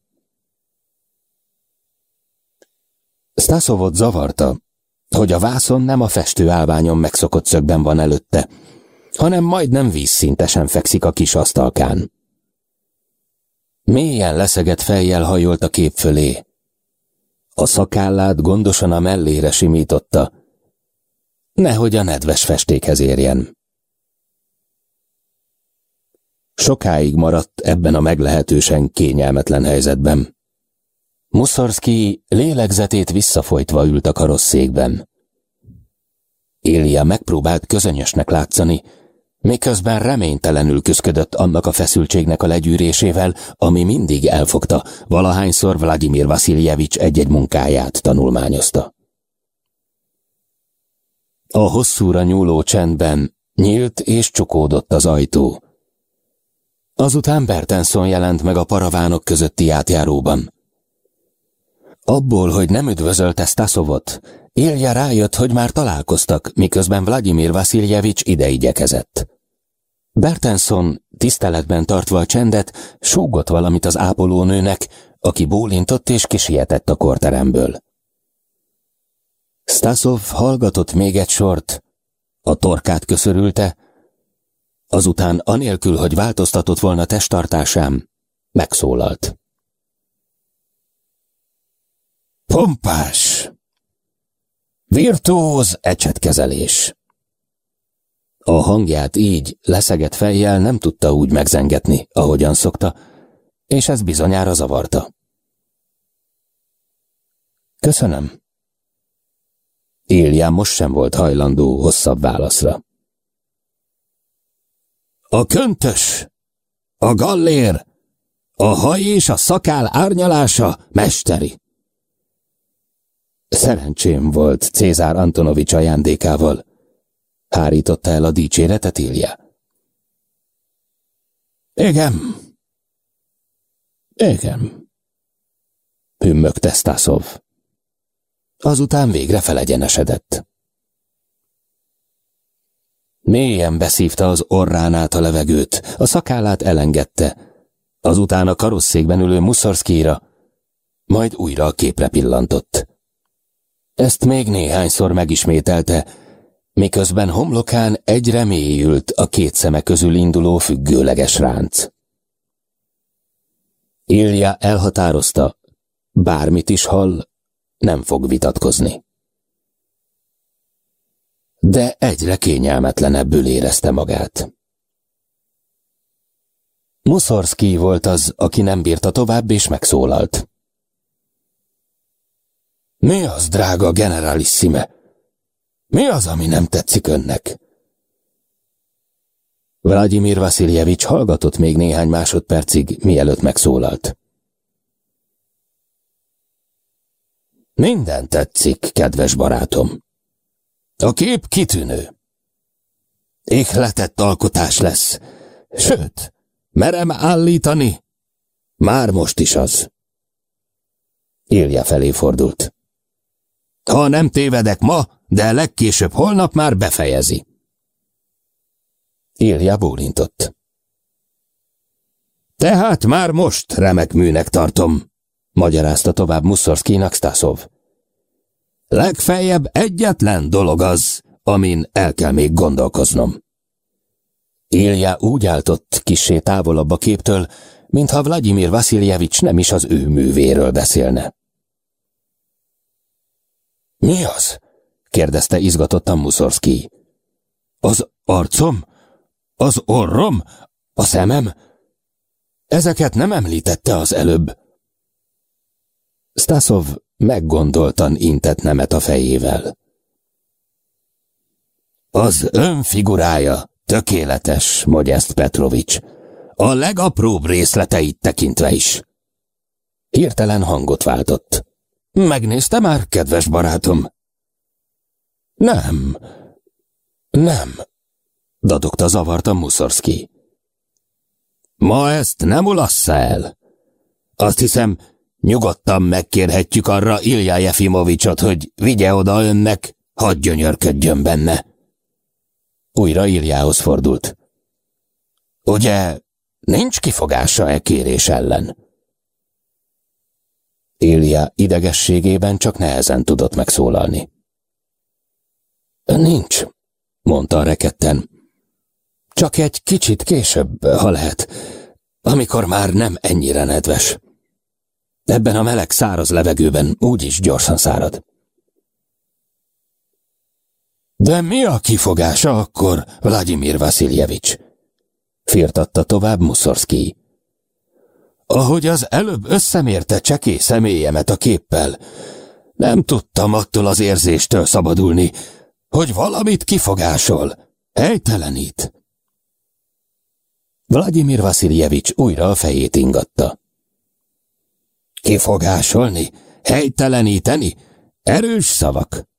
Speaker 1: Stasovot zavarta, hogy a vászon nem a festő állványon megszokott szögben van előtte, hanem majdnem vízszintesen fekszik a kis asztalkán. Mélyen leszegett fejjel hajolt a kép fölé. A szakállát gondosan a mellére simította, nehogy a nedves festékhez érjen. Sokáig maradt ebben a meglehetősen kényelmetlen helyzetben. Muszorszki lélegzetét visszafolytva ült a karosszékben. Ilja megpróbált közönyösnek látszani, miközben reménytelenül küzdött annak a feszültségnek a legyűrésével, ami mindig elfogta, valahányszor Vladimir Vasiljevics egy-egy munkáját tanulmányozta. A hosszúra nyúló csendben nyílt és csukódott az ajtó. Azután Bertenson jelent meg a paravánok közötti átjáróban. Abból, hogy nem üdvözölte Stasovot, Ilja rájött, hogy már találkoztak, miközben Vladimir Vasiljevics ide igyekezett. Bertenson, tiszteletben tartva a csendet, súgott valamit az ápolónőnek, aki bólintott és kisietett a korteremből. Stasov hallgatott még egy sort, a torkát köszörülte, azután anélkül, hogy változtatott volna testtartásám, megszólalt. Pompás! Virtuóz ecsetkezelés! A hangját így, leszegett fejjel nem tudta úgy megzengetni, ahogyan szokta, és ez bizonyára zavarta. Köszönöm. Élján most sem volt hajlandó hosszabb válaszra. A köntös, a gallér, a haj és a szakál árnyalása mesteri. Szerencsém volt Cézár Antonovics ajándékával. Hárította el a dicséretet Ilja. Igen. Igen. Hümmögte Stasov. Azután végre felegyenesedett. Mélyen beszívta az orrán át a levegőt, a szakállát elengedte, azután a karosszékben ülő Muszorszkira, majd újra a képre pillantott. Ezt még néhányszor megismételte, miközben homlokán egyre mélyült a két szeme közül induló függőleges ránc. Ilja elhatározta, bármit is hall, nem fog vitatkozni. De egyre kényelmetlenebbül érezte magát. Muszorszki volt az, aki nem bírta tovább, és megszólalt. Mi az, drága generalissime? Mi az, ami nem tetszik önnek? Vladimir Vasiljevics hallgatott még néhány másodpercig, mielőtt megszólalt. Minden tetszik, kedves barátom. A kép kitűnő. Éhletett alkotás lesz. Sőt, merem állítani, már most is az. Ilja felé fordult. Ha nem tévedek ma, de legkésőbb holnap már befejezi. Ilja bólintott. Tehát már most remek műnek tartom, magyarázta tovább Muszorszkinak Stasov. Legfeljebb egyetlen dolog az, amin el kell még gondolkoznom. Ilja úgy álltott kissé távolabb a képtől, mintha Vladimir Vasiljevics nem is az ő művéről beszélne. Mi az? kérdezte izgatottan Muszorszki. Az arcom? Az orrom? A szemem? Ezeket nem említette az előbb. Stasov meggondoltan intett nemet a fejével. Az ön figurája tökéletes, Mogyeszt Petrovics, a legapróbb részleteit tekintve is. Hirtelen hangot váltott. Megnézte már, kedves barátom? Nem, nem, dadogta zavarta Muszorszki. Ma ezt nem ulassza el. Azt hiszem, nyugodtan megkérhetjük arra Ilja Jefimovicsot, hogy vigye oda önnek, hadd gyönyörködjön benne. Újra Iljához fordult. Ugye nincs kifogása e kérés ellen? Élia idegességében csak nehezen tudott megszólalni. Nincs, mondta a reketten. Csak egy kicsit később, ha lehet, amikor már nem ennyire nedves. Ebben a meleg száraz levegőben úgyis gyorsan szárad. De mi a kifogása akkor, Vladimir Vasiljevics? Firtatta tovább Muszorszki. Ahogy az előbb összemérte cseké személyemet a képpel, nem tudtam attól az érzéstől szabadulni, hogy valamit kifogásol, helytelenít. Vladimir Vasiljevics újra a fejét ingatta. Kifogásolni? Helyteleníteni? Erős szavak.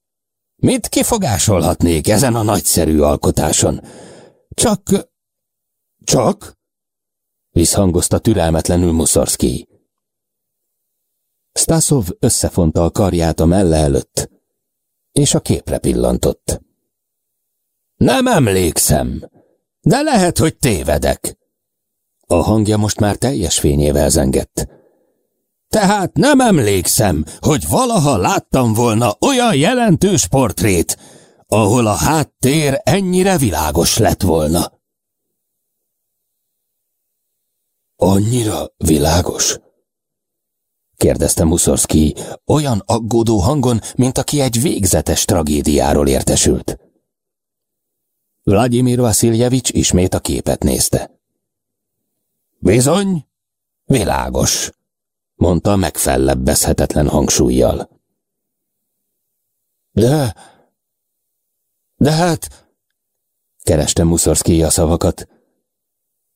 Speaker 1: Mit kifogásolhatnék ezen a nagyszerű alkotáson? Csak... Csak? Visszhangozta türelmetlenül Muszorszki. Stasov összefonta a karját a melle előtt, és a képre pillantott. Nem emlékszem, de lehet, hogy tévedek. A hangja most már teljes fényével zengett. Tehát nem emlékszem, hogy valaha láttam volna olyan jelentős portrét, ahol a háttér ennyire világos lett volna. Annyira világos? kérdezte Muszorszki olyan aggódó hangon, mint aki egy végzetes tragédiáról értesült. Vladimir Vasiljevics ismét a képet nézte. Bizony, világos, mondta megfellebbezhetetlen hangsúlyjal. De, de hát, kereste Muszorszki a szavakat.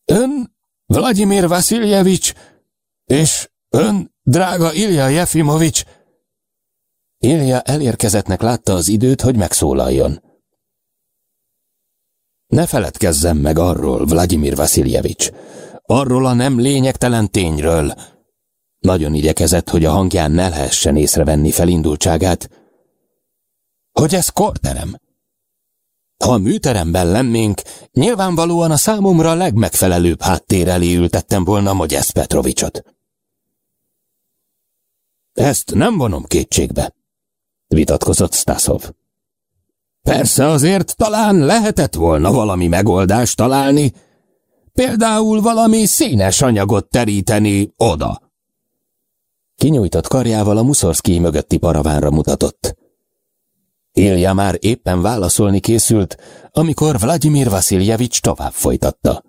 Speaker 1: Ön, Vladimir Vasiljevics, és ön, drága Ilja Jefimovics, Ilja elérkezettnek látta az időt, hogy megszólaljon. Ne feledkezzem meg arról, Vladimir Vasiljevics, arról a nem lényegtelen tényről. Nagyon igyekezett, hogy a hangján ne lehessen észrevenni felindultságát, hogy ez korterem. Ha a műteremben lennénk, nyilvánvalóan a számomra legmegfelelőbb háttér elé ültettem volna Mogyesz Petrovicsot. Ezt nem vonom kétségbe, vitatkozott Stasov. Persze azért talán lehetett volna valami megoldást találni, például valami színes anyagot teríteni oda. Kinyújtott karjával a Muszorszki mögötti paravánra mutatott. Ilja már éppen válaszolni készült, amikor Vladimir Vasiljevics tovább folytatta.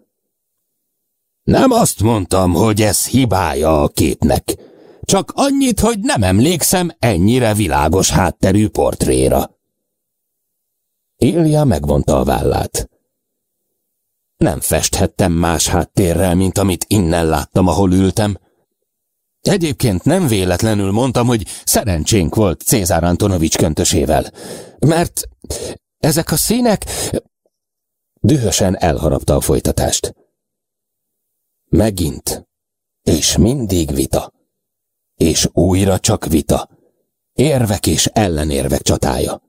Speaker 1: Nem azt mondtam, hogy ez hibája a képnek, csak annyit, hogy nem emlékszem ennyire világos hátterű portréra. Ilja megvonta a vállát. Nem festhettem más háttérrel, mint amit innen láttam, ahol ültem. Egyébként nem véletlenül mondtam, hogy szerencsénk volt Cézár Antonovics köntösével, mert ezek a színek... Dühösen elharapta a folytatást. Megint, és mindig vita. És újra csak vita. Érvek és ellenérvek csatája.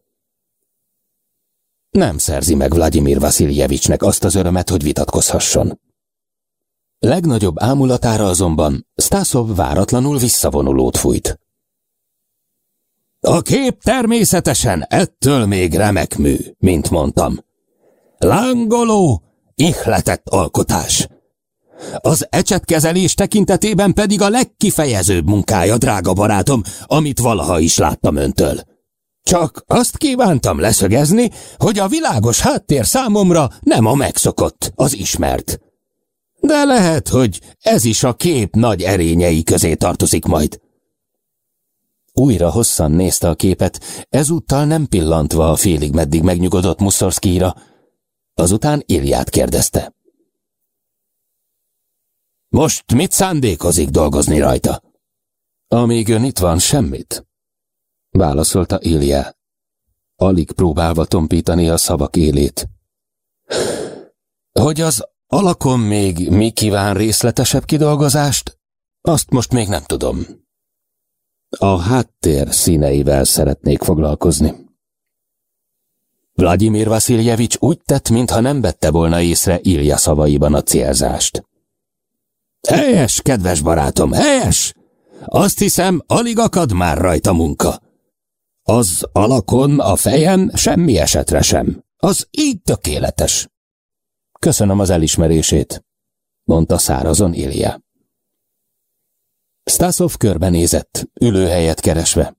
Speaker 1: Nem szerzi meg Vladimir Vasiljevicsnek azt az örömet, hogy vitatkozhasson. Legnagyobb ámulatára azonban Stasov váratlanul visszavonulót fújt. A kép természetesen ettől még remek mű, mint mondtam. Lángoló, ihletett alkotás. Az ecsetkezelés tekintetében pedig a legkifejezőbb munkája, drága barátom, amit valaha is láttam öntől. Csak azt kívántam leszögezni, hogy a világos háttér számomra nem a megszokott, az ismert. De lehet, hogy ez is a kép nagy erényei közé tartozik majd. Újra hosszan nézte a képet, ezúttal nem pillantva a félig meddig megnyugodott Muszorszkíra. Azután Iliát kérdezte. Most mit szándékozik dolgozni rajta? Amíg ön itt van, semmit, válaszolta Ilja, alig próbálva tompítani a szavak élét. Hogy az alakon még mi kíván részletesebb kidolgozást, azt most még nem tudom. A háttér színeivel szeretnék foglalkozni. Vladimir Vasiljevics úgy tett, mintha nem vette volna észre Ilja szavaiban a célzást. Helyes, kedves barátom, helyes! Azt hiszem, alig akad már rajta munka. Az alakon, a fejem semmi esetre sem. Az így tökéletes. Köszönöm az elismerését, mondta szárazon Ilja. Stasov körbenézett, ülőhelyet keresve.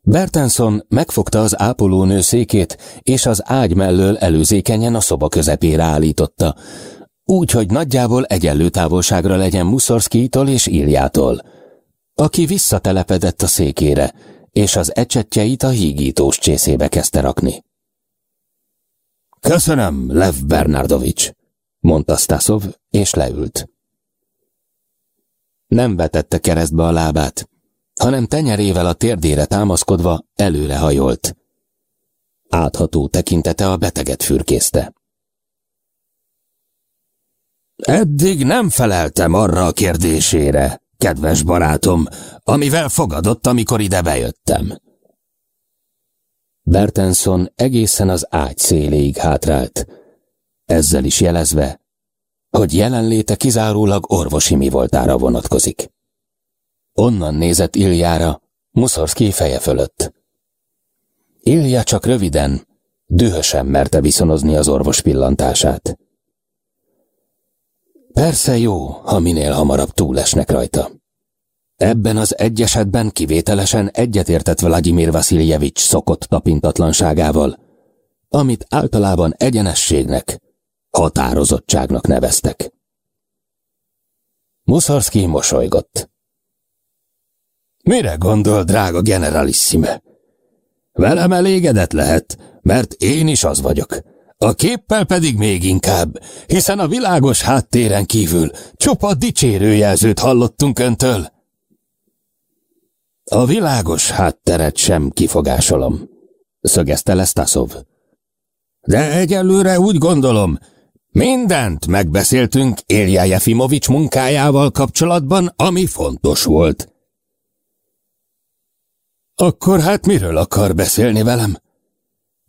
Speaker 1: Bertenson megfogta az ápolónő székét, és az ágy mellől előzékenyen a szoba közepére állította, úgy, hogy nagyjából egyenlő távolságra legyen Muszorszkijtól és Iljától, aki visszatelepedett a székére, és az ecsetjeit a hígítós csészébe kezdte rakni. Köszönöm, Lev Bernardovics, mondta Stasov, és leült. Nem vetette keresztbe a lábát, hanem tenyerével a térdére támaszkodva előrehajolt. Átható tekintete a beteget fürkészte. Eddig nem feleltem arra a kérdésére, kedves barátom, amivel fogadott, amikor ide bejöttem. Bertenson egészen az ágy széléig hátrált, ezzel is jelezve, hogy jelenléte kizárólag orvosi mi voltára vonatkozik. Onnan nézett Iljára, Muszorszki feje fölött. Ilja csak röviden, dühösen merte viszonozni az orvos pillantását. Persze jó, ha minél hamarabb túlesnek rajta. Ebben az egy esetben kivételesen egyetértett Vladimir Vasiljevics szokott tapintatlanságával, amit általában egyenességnek, határozottságnak neveztek. Muszorszki mosolygott. Mire gondol, drága generalissime? Velem elégedett lehet, mert én is az vagyok. A képpel pedig még inkább, hiszen a világos háttéren kívül csupa dicsérőjelzőt hallottunk öntől. A világos hátteret sem kifogásolom, szögezte Lesztaszov. De egyelőre úgy gondolom, mindent megbeszéltünk Ilja Jefimovics munkájával kapcsolatban, ami fontos volt. Akkor hát miről akar beszélni velem?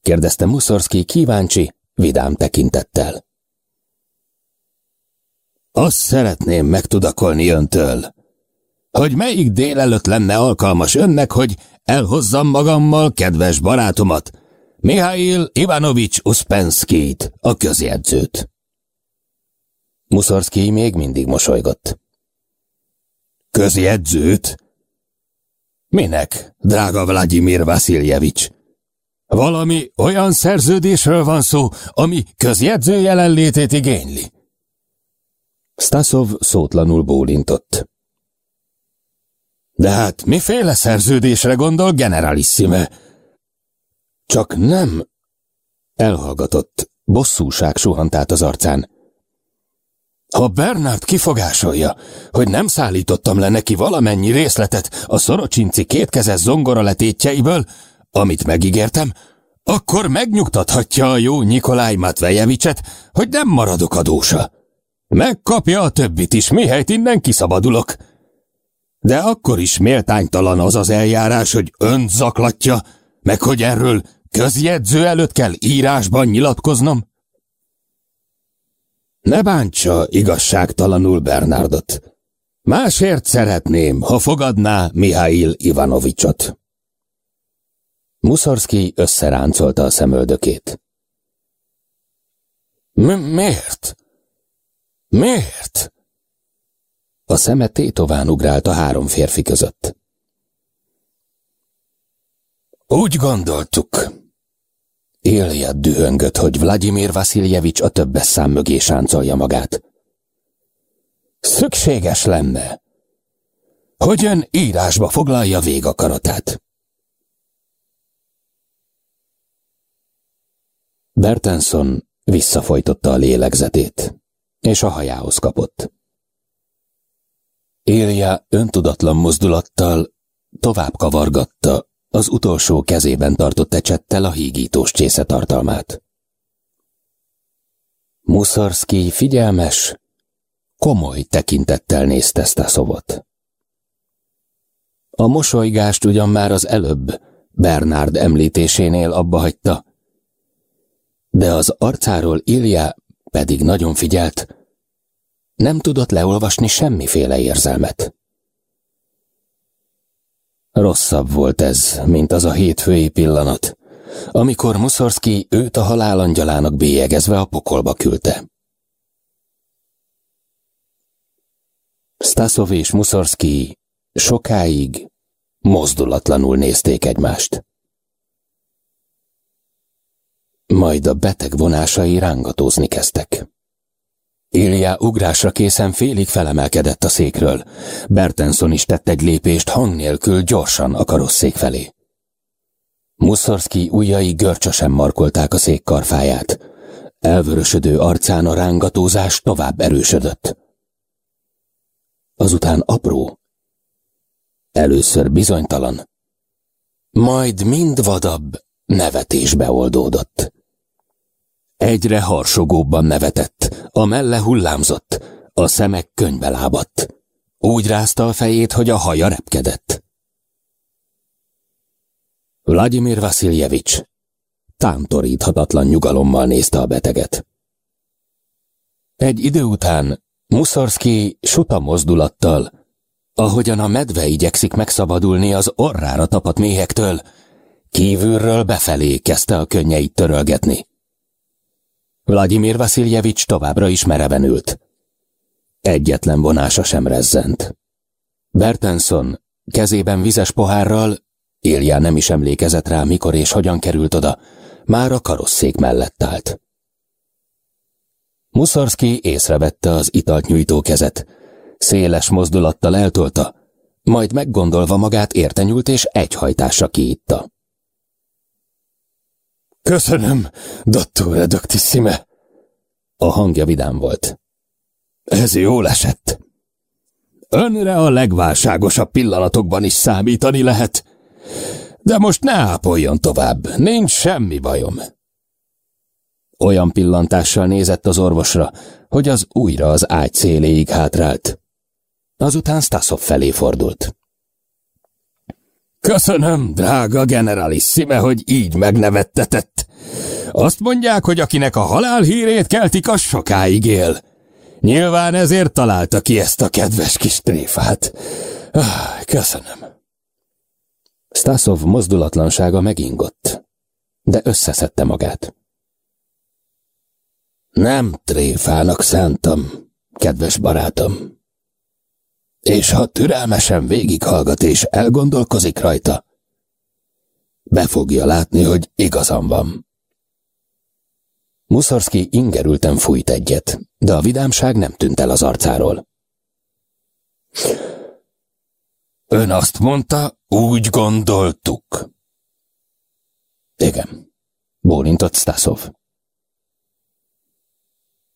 Speaker 1: kérdezte Muszorszki kíváncsi, vidám tekintettel. Azt szeretném megtudakolni öntől, hogy melyik délelőtt lenne alkalmas önnek, hogy elhozzam magammal kedves barátomat, Mihail Ivanovics Uspenskit, a közjegyzőt. Muszorszki még mindig mosolygott. Közjegyzőt? Minek, drága Vladimir Vasiljevics? Valami olyan szerződésről van szó, ami közjegyző jelenlétét igényli. Stasov szótlanul bólintott. De hát miféle szerződésre gondol generalissime? Csak nem... Elhallgatott, bosszúság suhant át az arcán. Ha Bernard kifogásolja, hogy nem szállítottam le neki valamennyi részletet a szorocsinci kétkezes zongora letétjeiből, amit megígértem, akkor megnyugtathatja a jó Nikolaj Matvejevicset, hogy nem maradok adósa. Megkapja a többit is, mihelyt innen kiszabadulok. De akkor is méltánytalan az az eljárás, hogy önt zaklatja, meg hogy erről közjegyző előtt kell írásban nyilatkoznom. Ne bántsa igazságtalanul Bernardot. Másért szeretném, ha fogadná Mihail Ivanovicsot. Muszorszki összeráncolta a szemöldökét. Miért? Miért? A szeme tétován ugrált a három férfi között. Úgy gondoltuk. Élje dühöngött, hogy Vladimir Vasiljevics a többes szám mögé sáncolja magát. Szükséges lenne, hogy ön írásba foglalja végakaratát. Bertenson visszafojtotta a lélegzetét, és a hajához kapott. Élja öntudatlan mozdulattal tovább kavargatta az utolsó kezében tartott ecsettel a hígítós csésze tartalmát. Muszarszki figyelmes, komoly tekintettel nézte Stasovot. A mosolygást ugyan már az előbb Bernard említésénél abba hagyta, de az arcáról Ilja pedig nagyon figyelt, nem tudott leolvasni semmiféle érzelmet. Rosszabb volt ez, mint az a hétfői pillanat, amikor Muszorszki őt a halálangyalának bélyegezve a pokolba küldte. Stasov és Muszorszki sokáig mozdulatlanul nézték egymást. Majd a beteg vonásai rángatózni kezdtek. Ilja ugrásra készen félig felemelkedett a székről. Bertenson is tett egy lépést hang nélkül gyorsan a karosszék felé. Muszorszki ujjai görcsösen markolták a szék karfáját. Elvörösödő arcán a rángatózás tovább erősödött. Azután apró, először bizonytalan, majd mind vadabb nevetésbe oldódott. Egyre harsogóbban nevetett, a melle hullámzott, a szemek könybe lábadt. Úgy rázta a fejét, hogy a haja repkedett. Vladimir Vasiljevics tántoríthatatlan nyugalommal nézte a beteget. Egy idő után Muszorszki suta mozdulattal, ahogyan a medve igyekszik megszabadulni az orrára tapadt méhektől, kívülről befelé kezdte a könnyeit törölgetni. Vladimir Vasiljevics továbbra is mereven ült. Egyetlen vonása sem rezzent. Bertenson kezében vizes pohárral, Ilja nem is emlékezett rá, mikor és hogyan került oda, már a karosszék mellett állt. Muszorszki észrevette az italt nyújtó kezet. Széles mozdulattal eltolta, majd meggondolva magát értenyült és egy hajtásra kiitta. Köszönöm, dottore doctissime. A hangja vidám volt. Ez jól esett. Önre a legválságosabb pillanatokban is számítani lehet. De most ne ápoljon tovább, nincs semmi bajom. Olyan pillantással nézett az orvosra, hogy az újra az ágy széléig hátrált. Azután Stasov felé fordult. Köszönöm, drága generalissime, hogy így megnevettetett. Azt mondják, hogy akinek a halál hírét keltik, az sokáig él. Nyilván ezért találta ki ezt a kedves kis tréfát. Ah, köszönöm. Stasov mozdulatlansága megingott, de összeszedte magát. Nem tréfának szántam, kedves barátom. És ha türelmesen végighallgat és elgondolkozik rajta, be fogja látni, hogy igazam van. Muszorszki ingerülten fújt egyet, de a vidámság nem tűnt el az arcáról. Ön azt mondta, úgy gondoltuk. Igen, bólintott Stasov.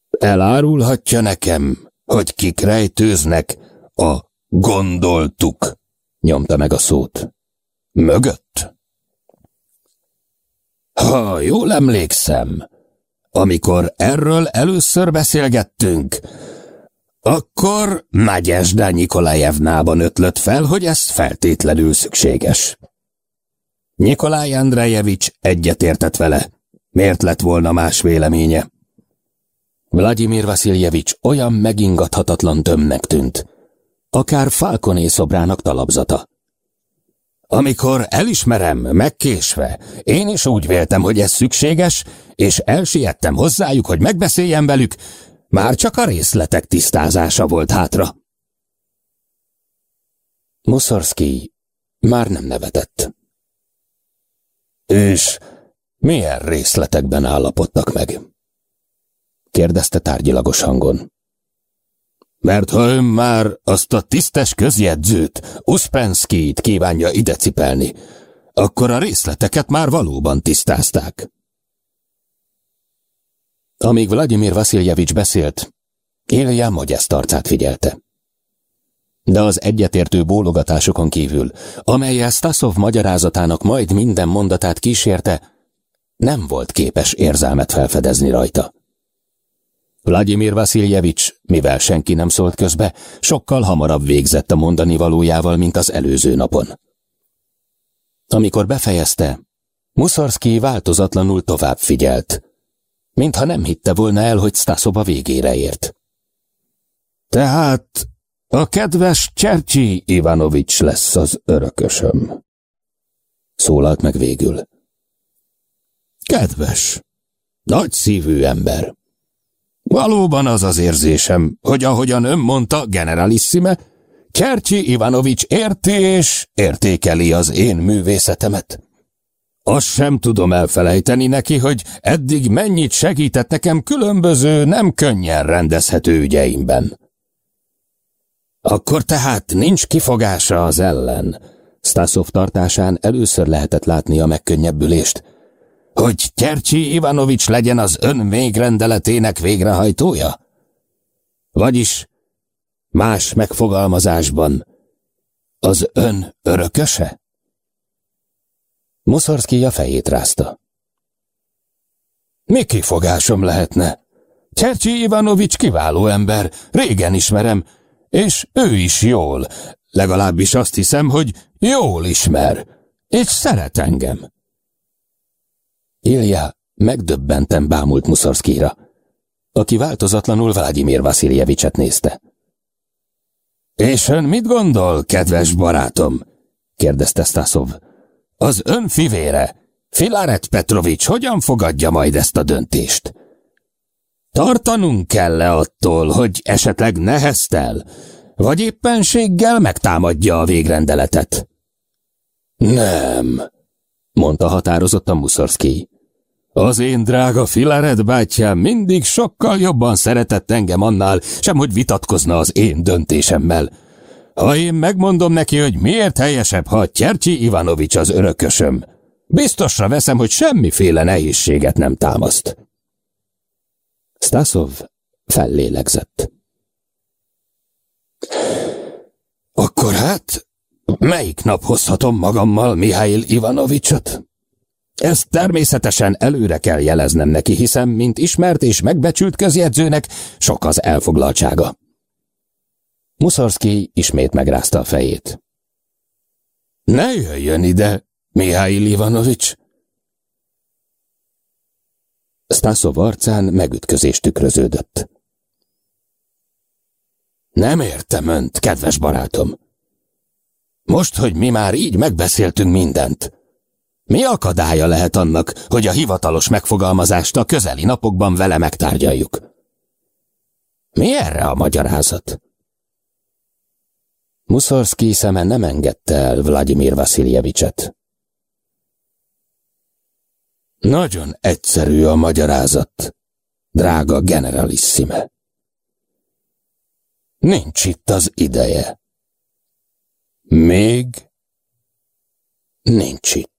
Speaker 1: Elárulhatja nekem, hogy kik rejtőznek a gondoltuk, nyomta meg a szót. Mögött? Ha jól emlékszem, amikor erről először beszélgettünk, akkor Nagyesda Nikolajevnában ötlött fel, hogy ez feltétlenül szükséges. Nikolaj Andrejevics egyetértett vele. Miért lett volna más véleménye? Vladimir Vasiljevics olyan megingathatatlan tömnek tűnt, akár Falconé szobrának talapzata. Amikor elismerem, megkésve, én is úgy véltem, hogy ez szükséges, és elsiettem hozzájuk, hogy megbeszéljem velük, már csak a részletek tisztázása volt hátra. Muszorszki már nem nevetett. És milyen részletekben állapodtak meg? kérdezte tárgyilagos hangon. Mert ha ön már azt a tisztes közjegyzőt, Uspenskit kívánja ide akkor a részleteket már valóban tisztázták. Amíg Vladimir Vasiljevics beszélt, Ilja Magyeszt arcát figyelte. De az egyetértő bólogatásokon kívül, amelyel Stasov magyarázatának majd minden mondatát kísérte, nem volt képes érzelmet felfedezni rajta. Vladimir Vasiljevics, mivel senki nem szólt közbe, sokkal hamarabb végzett a mondani valójával, mint az előző napon. Amikor befejezte, Muszorszki változatlanul tovább figyelt, mintha nem hitte volna el, hogy Stasova végére ért. Tehát a kedves Csercsi Ivanovics lesz az örökösöm. Szólalt meg végül. Kedves, nagy szívű ember. Valóban az az érzésem, hogy ahogyan ön mondta, generalissime, Csercsi Ivanovics érti és értékeli az én művészetemet. Azt sem tudom elfelejteni neki, hogy eddig mennyit segített nekem különböző, nem könnyen rendezhető ügyeimben. Akkor tehát nincs kifogása az ellen. Stasov tartásán először lehetett látni a megkönnyebbülést. Hogy Tyercsi Ivanovics legyen az ön végrendeletének végrehajtója? Vagyis más megfogalmazásban az ön örököse? Muszorszki a fejét rázta. Mi kifogásom lehetne? Csercsi Ivanovics kiváló ember, régen ismerem, és ő is jól, legalábbis azt hiszem, hogy jól ismer, és szeret engem. Ilja megdöbbenten bámult Muszorszkira, aki változatlanul Vladimir Vaszilievicset nézte. És ön mit gondol, kedves barátom? kérdezte Stasov. Az ön fivére, Filaret Petrovics hogyan fogadja majd ezt a döntést? Tartanunk kell-e attól, hogy esetleg neheztel, vagy éppenséggel megtámadja a végrendeletet? Nem, mondta határozottan Muszorszki. Az én drága Filaret bátyám mindig sokkal jobban szeretett engem annál, sem hogy vitatkozna az én döntésemmel. Ha én megmondom neki, hogy miért helyesebb, ha Tyercsi Ivanovics az örökösöm, biztosra veszem, hogy semmiféle nehézséget nem támaszt. Stasov fellélegzett. Akkor hát, melyik nap hozhatom magammal Mihail Ivanovicsot? Ezt természetesen előre kell jeleznem neki, hiszen, mint ismert és megbecsült közjegyzőnek, sok az elfoglaltsága. Muszorszki ismét megrázta a fejét. Ne jöjjön ide, Mihail Ivanovics! Stasov arcán megütközés tükröződött. Nem értem önt, kedves barátom. Most, hogy mi már így megbeszéltünk mindent, mi akadálya lehet annak, hogy a hivatalos megfogalmazást a közeli napokban vele megtárgyaljuk? Mi erre a magyarázat? Muszorszki szeme nem engedte el Vladimir Vaszilievicset. Nagyon egyszerű a magyarázat, drága generalissime. Nincs itt az ideje. Még nincs itt.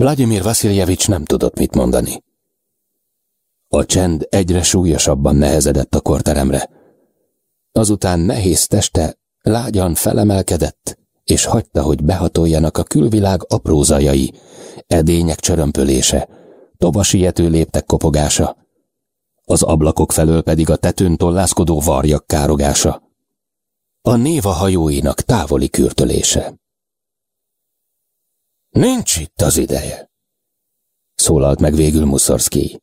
Speaker 1: Vladimir Vasiljevics nem tudott mit mondani. A csend egyre súlyosabban nehezedett a korteremre. Azután nehéz teste lágyan felemelkedett, és hagyta, hogy behatoljanak a külvilág aprózajai, edények csörömpölése, tovasiető léptek kopogása, az ablakok felől pedig a tetőn tollászkodó varjak károgása. A néva hajóinak távoli kürtölése. Nincs itt az ideje, szólalt meg végül Muszorszki.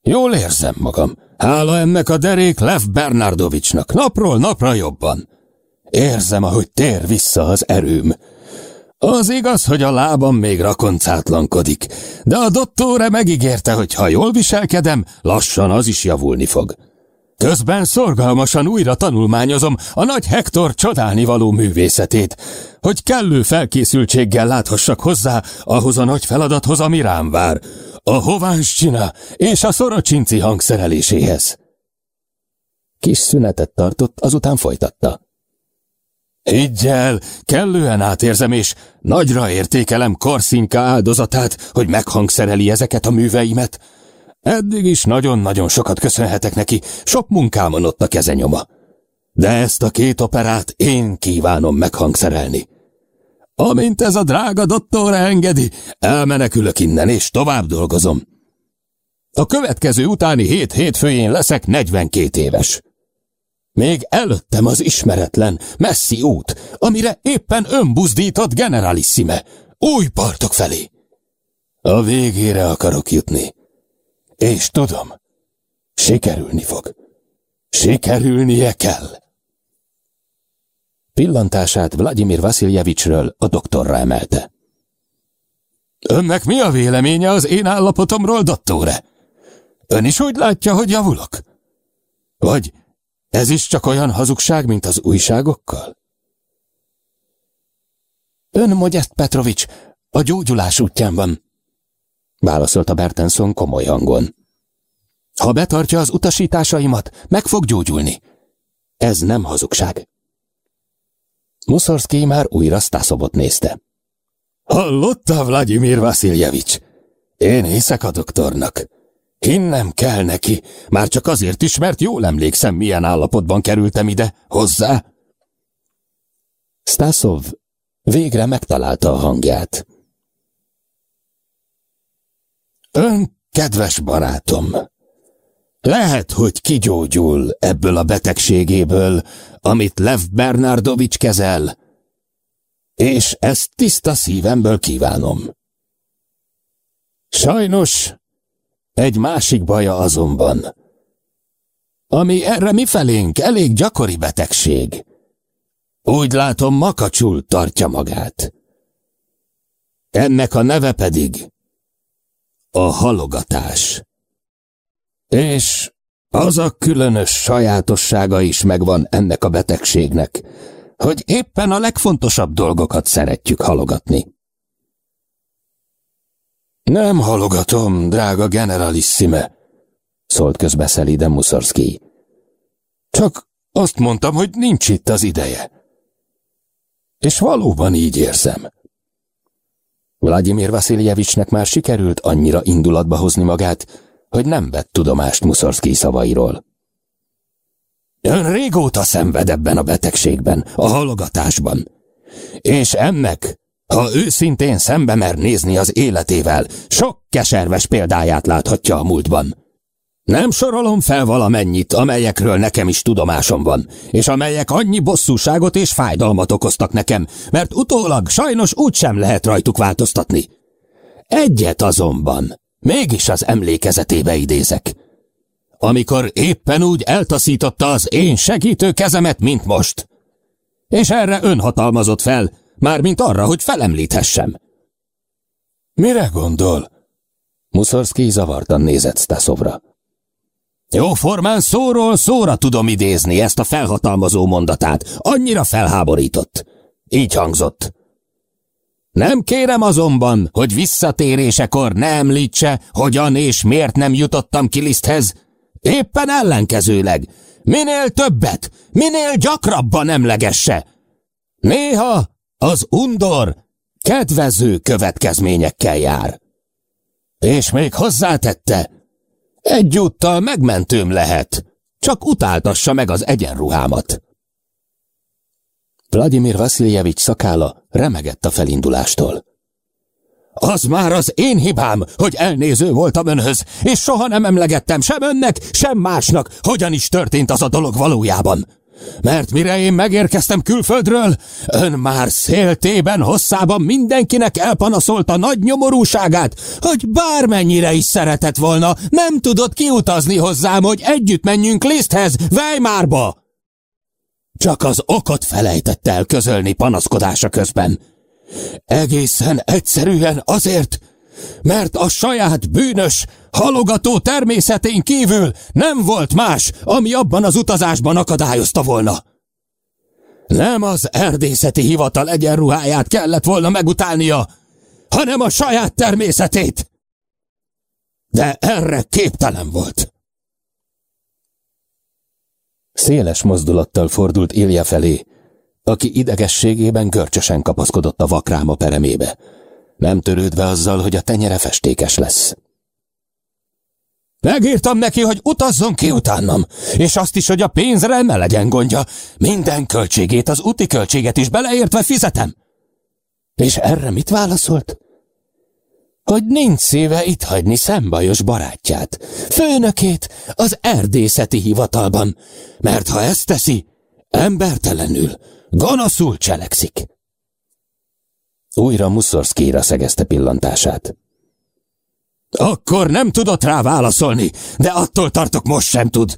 Speaker 1: Jól érzem magam, hála ennek a derék Lev Bernardovicsnak, napról napra jobban. Érzem, ahogy tér vissza az erőm. Az igaz, hogy a lábam még rakoncátlankodik, de a dottóre megígérte, hogy ha jól viselkedem, lassan az is javulni fog. Közben szorgalmasan újra tanulmányozom a nagy Hektor csodálnivaló művészetét, hogy kellő felkészültséggel láthassak hozzá ahhoz a nagy feladathoz, ami rám vár, a hováncsina és a szorocsinci hangszereléséhez. Kis szünetet tartott, azután folytatta. Higgy el, kellően átérzem, és nagyra értékelem Korszinka áldozatát, hogy meghangszereli ezeket a műveimet. Eddig is nagyon-nagyon sokat köszönhetek neki, sok munkámon ott a kezenyoma. De ezt a két operát én kívánom meghangszerelni. Amint ez a drága dottor engedi, elmenekülök innen, és tovább dolgozom. A következő utáni hét hétfőjén leszek 42 éves. Még előttem az ismeretlen, messzi út, amire éppen önbuzdított generalissime, új partok felé. A végére akarok jutni. És tudom, sikerülni fog. Sikerülnie kell. Pillantását Vladimir Vasiljevicsről a doktorra emelte. Önnek mi a véleménye az én állapotomról, dottore? Ön is úgy látja, hogy javulok? Vagy ez is csak olyan hazugság, mint az újságokkal? Ön, Mogyest Petrovics, a gyógyulás útján van, válaszolta Bertenson komoly hangon. Ha betartja az utasításaimat, meg fog gyógyulni. Ez nem hazugság. Muszorszki már újra Staszovot nézte. Hallotta, Vladimir Vasiljevics? Én hiszek a doktornak. Hinnem kell neki, már csak azért is, mert jól emlékszem, milyen állapotban kerültem ide, hozzá. Stasov végre megtalálta a hangját. Ön, kedves barátom, lehet, hogy kigyógyul ebből a betegségéből, amit Lev Bernardovics kezel, és ezt tiszta szívemből kívánom. Sajnos egy másik baja azonban, ami erre mifelénk elég gyakori betegség. Úgy látom, makacsul tartja magát. Ennek a neve pedig a halogatás. És az a különös sajátossága is megvan ennek a betegségnek, hogy éppen a legfontosabb dolgokat szeretjük halogatni. Nem halogatom, drága generalissime, szólt közbe Muszorszki. Csak azt mondtam, hogy nincs itt az ideje. És valóban így érzem. Vladimir Vasiljevicsnek már sikerült annyira indulatba hozni magát, hogy nem vett tudomást Muszorszki szavairól. Ön régóta szenved ebben a betegségben, a halogatásban. És ennek, ha őszintén szembe mer nézni az életével, sok keserves példáját láthatja a múltban. Nem sorolom fel valamennyit, amelyekről nekem is tudomásom van, és amelyek annyi bosszúságot és fájdalmat okoztak nekem, mert utólag sajnos úgysem lehet rajtuk változtatni. Egyet azonban, mégis az emlékezetébe idézek. Amikor éppen úgy eltaszította az én segítő kezemet, mint most. És erre ön hatalmazott fel, mármint arra, hogy felemlíthessem. Mire gondol? Muszorszki zavartan nézett Stasovra. Jó formán szóról szóra tudom idézni ezt a felhatalmazó mondatát. Annyira felháborított. Így hangzott. Nem kérem azonban, hogy visszatérésekor ne említse, hogyan és miért nem jutottam Kiliszthez. Éppen ellenkezőleg. Minél többet, minél gyakrabban emlegesse. Néha az undor kedvező következményekkel jár. És még hozzátette, Egyúttal megmentőm lehet, csak utáltassa meg az egyenruhámat. Vladimir Vasiljevics szakála remegett a felindulástól. Az már az én hibám, hogy elnéző voltam önhöz, és soha nem emlegettem sem önnek, sem másnak, hogyan is történt az a dolog valójában. Mert mire én megérkeztem külföldről, ön már széltében hosszában mindenkinek elpanaszolta nagy nyomorúságát, hogy bármennyire is szeretett volna, nem tudott kiutazni hozzám, hogy együtt menjünk Liszthez, Weimarba. Csak az okot felejtett el közölni panaszkodása közben. Egészen egyszerűen azért, mert a saját bűnös, halogató természetén kívül nem volt más, ami abban az utazásban akadályozta volna. Nem az erdészeti hivatal egyenruháját kellett volna megutálnia, hanem a saját természetét. De erre képtelen volt. Széles mozdulattal fordult Ilja felé, aki idegességében görcsösen kapaszkodott a vakráma peremébe nem törődve azzal, hogy a tenyere festékes lesz. Megírtam neki, hogy utazzon ki utánam, és azt is, hogy a pénzre ne legyen gondja. Minden költségét, az úti költséget is beleértve fizetem. És erre mit válaszolt? Hogy nincs szíve itt hagyni szembajos barátját, főnökét az erdészeti hivatalban, mert ha ezt teszi, embertelenül, gonoszul cselekszik. Újra Muszorszkira szegezte pillantását. Akkor nem tudott rá válaszolni, de attól tartok most sem tud.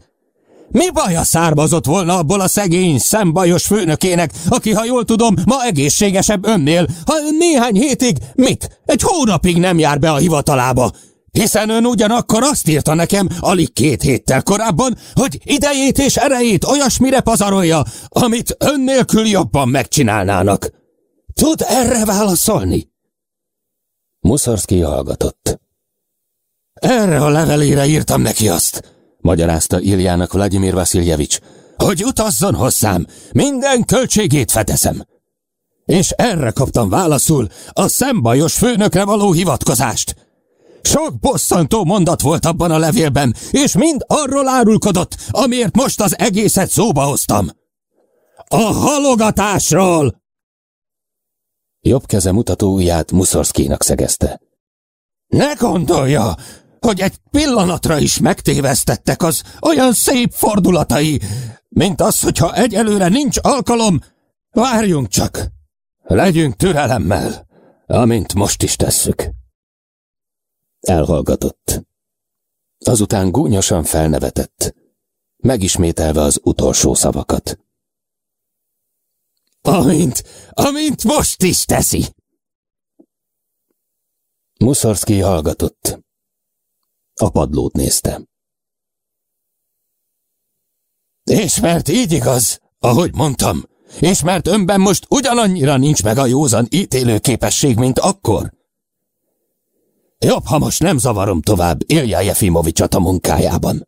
Speaker 1: Mi baja származott volna abból a szegény, szembajos főnökének, aki, ha jól tudom, ma egészségesebb önnél, ha néhány hétig, mit, egy hónapig nem jár be a hivatalába, hiszen ön ugyanakkor azt írta nekem, alig két héttel korábban, hogy idejét és erejét olyasmire pazarolja, amit ön nélkül jobban megcsinálnának. Tud erre válaszolni? Muszorszki hallgatott. Erre a levelére írtam neki azt, magyarázta Iljának Vladimir Vasiljevics, hogy utazzon hozzám, minden költségét fedezem. És erre kaptam válaszul a szembajos főnökre való hivatkozást. Sok bosszantó mondat volt abban a levélben, és mind arról árulkodott, amiért most az egészet szóba hoztam. A halogatásról! Jobb keze mutató ujját Muszorszkénak szegezte. Ne gondolja, hogy egy pillanatra is megtévesztettek az olyan szép fordulatai, mint az, hogyha egyelőre nincs alkalom, várjunk csak, legyünk türelemmel, amint most is tesszük. Elhallgatott. Azután gúnyosan felnevetett, megismételve az utolsó szavakat. Amint, amint most is teszi! Muszorszki hallgatott. A padlót nézte. És mert így igaz, ahogy mondtam, és mert önben most ugyanannyira nincs meg a józan ítélő képesség, mint akkor. Jobb, ha most nem zavarom tovább Ilja Jefimovicsat a munkájában.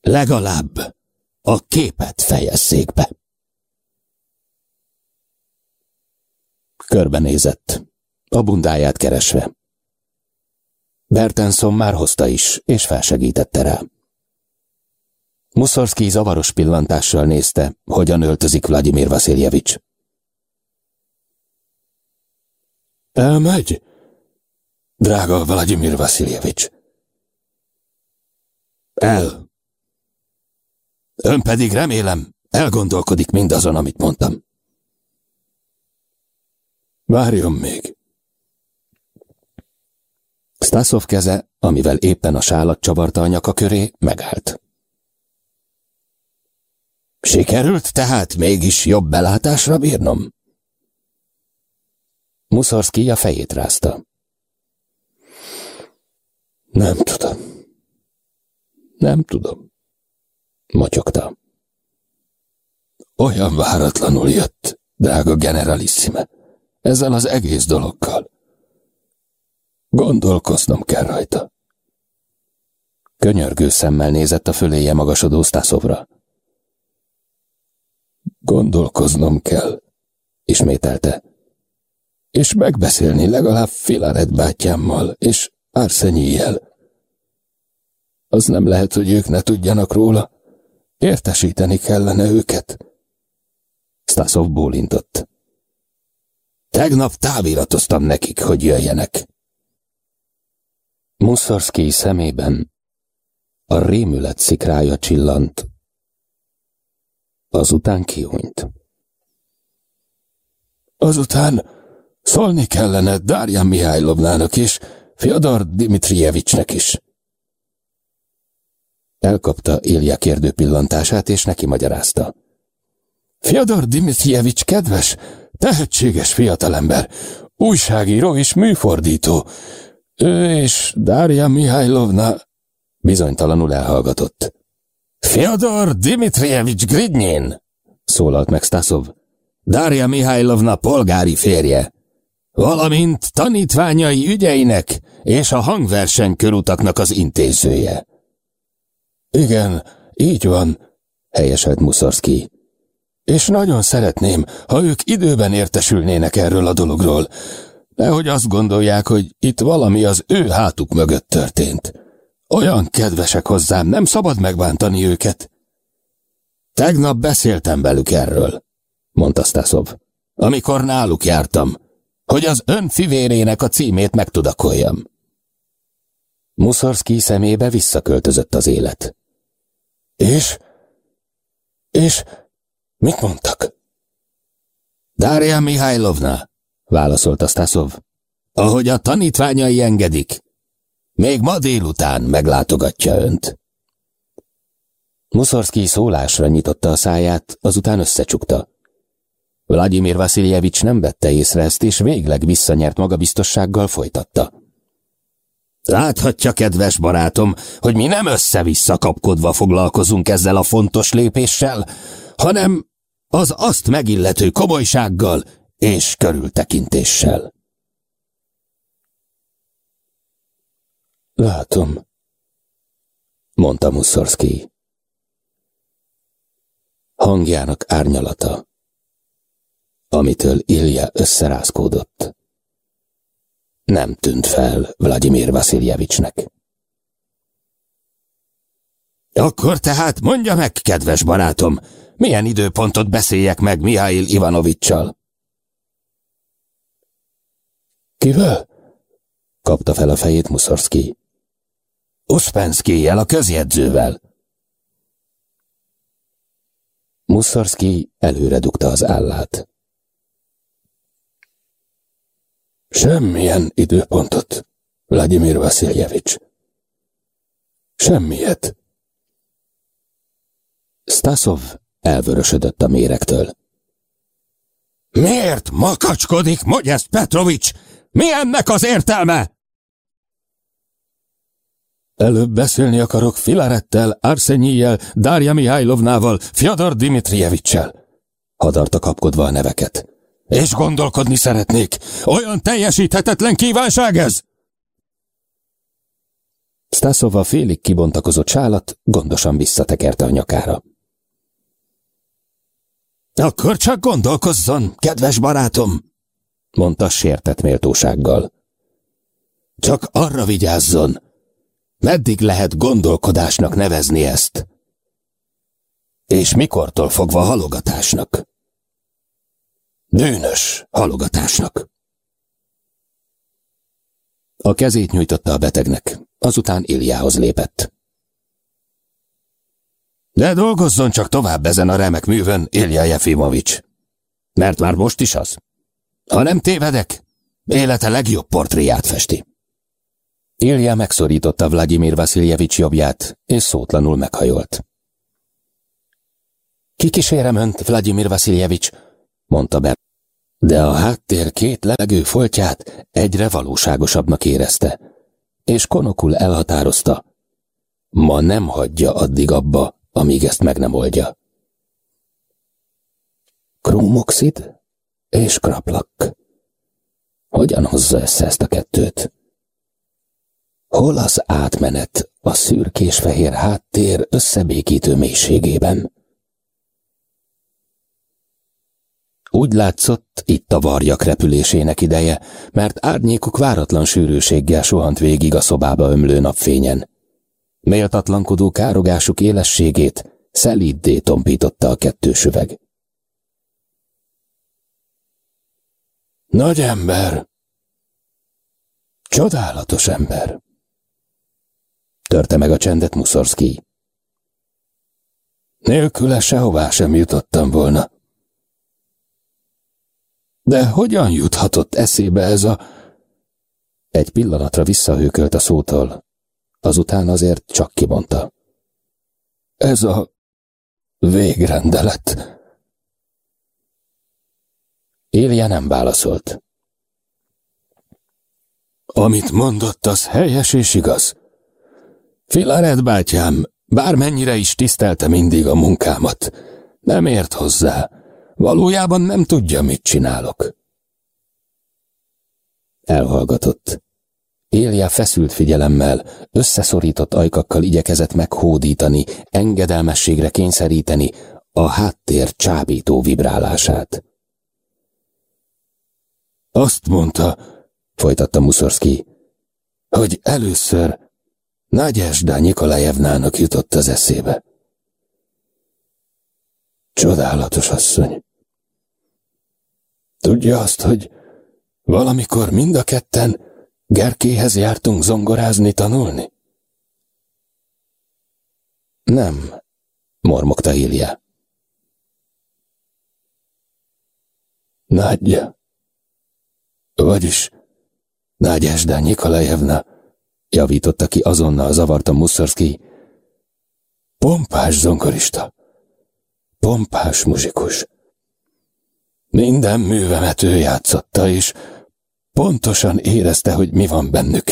Speaker 1: Legalább a képet fejezzék be. Körbenézett, a bundáját keresve. Bertenson már hozta is, és felsegítette rá. Muszorszki zavaros pillantással nézte, hogyan öltözik Vladimir Vasiljevics. Elmegy, drága Vladimir Vasiljevics. El. Ön pedig remélem, elgondolkodik mindazon, amit mondtam. Várjon még. Stasov keze, amivel éppen a sálat csavarta a nyaka köré, megállt. Sikerült tehát mégis jobb belátásra bírnom? Muszorszki a fejét rázta. Nem tudom. Nem tudom. Motyogta. Olyan váratlanul jött, drága generalissime, ezzel az egész dologgal. Gondolkoznom kell rajta. Könyörgő szemmel nézett a föléje magasodó Stasovra. Gondolkoznom kell, ismételte. És megbeszélni legalább Filaret bátyámmal és Arsenyijel. Az nem lehet, hogy ők ne tudjanak róla. Értesíteni kellene őket. Stasov bólintott. Tegnap táviratoztam nekik, hogy jöjjenek. Muszorszki szemében a rémület szikrája csillant, azután kihunyt. Azután szólni kellene Dárja Mihálylovnának és Fyodor Dimitrijevicsnek is. Elkapta Ilja kérdő pillantását, és neki magyarázta. Fyodor Dimitrijevics kedves, tehetséges fiatalember, újságíró és műfordító, ő és Dária Mihajlovna bizonytalanul elhallgatott. Fyodor Dimitrijevics Gridnyin, szólalt meg Stasov. Dária Mihajlovna polgári férje, valamint tanítványai ügyeinek és a hangverseny körutaknak az intézője. Igen, így van, helyeselt Muszorszki. És nagyon szeretném, ha ők időben értesülnének erről a dologról, Nehogy azt gondolják, hogy itt valami az ő hátuk mögött történt. Olyan kedvesek hozzám, nem szabad megbántani őket. Tegnap beszéltem velük erről, mondta Stasov, amikor náluk jártam, hogy az ön fivérének a címét megtudakoljam. Muszorszki szemébe visszaköltözött az élet. És? És? Mit mondtak? Dária Mihajlovna, válaszolta Stasov. ahogy a tanítványai engedik. Még ma délután meglátogatja önt. Muszorszki szólásra nyitotta a száját, azután összecsukta. Vladimir Vasiljevics nem vette észre ezt, és végleg visszanyert magabiztossággal folytatta. Láthatja, kedves barátom, hogy mi nem össze-vissza kapkodva foglalkozunk ezzel a fontos lépéssel, hanem az azt megillető komolysággal és körültekintéssel. Látom, mondta Muszorszki. Hangjának árnyalata, amitől Ilja összerázkódott, nem tűnt fel Vladimir Vasiljevicsnek. Akkor tehát mondja meg, kedves barátom, milyen időpontot beszéljek meg Mihail Ivanovicsal? Kivel? kapta fel a fejét Muszorszki. Uspenskyjel, a közjegyzővel. Muszorszki előre dugta az állát. Semmilyen időpontot, Vladimir Vasiljevics. Semmiet. Stasov elvörösödött a méregtől. Miért makacskodik Mogyesz Petrovics? Mi ennek az értelme? Előbb beszélni akarok Filarettel, Arsenyijel, Darja Mihajlovnával, Fyodor Dimitrijevicsel. Hadarta kapkodva a neveket. És gondolkodni szeretnék. Olyan teljesíthetetlen kívánság ez? Stasova félig kibontakozott sálat gondosan visszatekerte a nyakára. Akkor csak gondolkozzon, kedves barátom, mondta sértett méltósággal. Csak arra vigyázzon, meddig lehet gondolkodásnak nevezni ezt? És mikortól fogva halogatásnak? Bűnös halogatásnak. A kezét nyújtotta a betegnek, azután Iliához lépett. De dolgozzon csak tovább ezen a remek művön, Ilja Jefimovics. Mert már most is az. Ha nem tévedek, élete legjobb portréját festi. Ilja megszorította Vladimir Vasiljevics jobbját, és szótlanul meghajolt. Kikísérem önt, Vladimir Vasiljevics, mondta be. De a háttér két levegő foltját egyre valóságosabbnak érezte, és konokul elhatározta. Ma nem hagyja addig abba, amíg ezt meg nem oldja. Krómoxid és kraplak. Hogyan hozza össze ezt a kettőt? Hol az átmenet a szürkés-fehér háttér összebékítő mélységében? Úgy látszott, itt a varjak repülésének ideje, mert árnyékuk váratlan sűrűséggel sohant végig a szobába ömlő napfényen. Méltatlankodó károgásuk élességét szelíddé tompította a kettős üveg. Nagy ember! Csodálatos ember! Törte meg a csendet Muszorszki. Nélküle sehová sem jutottam volna. De hogyan juthatott eszébe ez a... Egy pillanatra visszahőkölt a szótól, azután azért csak kimondta. Ez a végrendelet. Élia nem válaszolt. Amit mondott, az helyes és igaz. Filaret bátyám, bármennyire is tisztelte mindig a munkámat, nem ért hozzá. Valójában nem tudja, mit csinálok. Elhallgatott. Élia feszült figyelemmel, összeszorított ajkakkal igyekezett meghódítani, engedelmességre kényszeríteni a háttér csábító vibrálását. Azt mondta, folytatta Muszorszki, hogy először Nagyesda Nikolajevnának jutott az eszébe. Csodálatos asszony. Tudja azt, hogy valamikor mind a ketten Gerkéhez jártunk zongorázni, tanulni? Nem, mormogta Ilja. Nagyja. Vagyis Nágyesda Nikolajevna, javította ki azonnal zavarta Muszorszki. Pompás zongorista. Pompás muzsikus. Minden művemet ő játszotta, és pontosan érezte, hogy mi van bennük.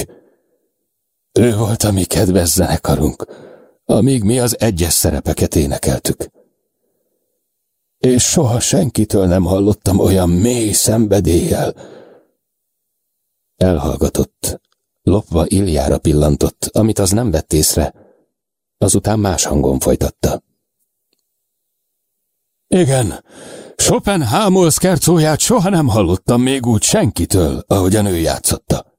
Speaker 1: Ő volt a mi kedves zenekarunk, amíg mi az egyes szerepeket énekeltük. És soha senkitől nem hallottam olyan mély szenvedéllyel. Elhallgatott, lopva Iljára pillantott, amit az nem vett észre, azután más hangon folytatta. Igen, Chopin hámol szkercóját soha nem hallottam még úgy senkitől, ahogyan ő játszotta.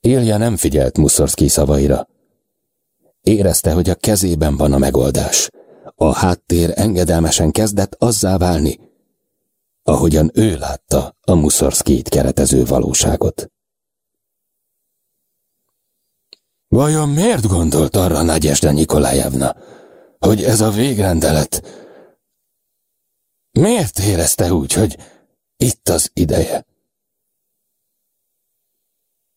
Speaker 1: Ilja nem figyelt Muszorszki szavaira. Érezte, hogy a kezében van a megoldás. A háttér engedelmesen kezdett azzá válni, ahogyan ő látta a Muszorszkit keretező valóságot. Vajon miért gondolt arra Nagyesda Nikolájevna, hogy ez a végrendelet Miért érezte úgy, hogy itt az ideje?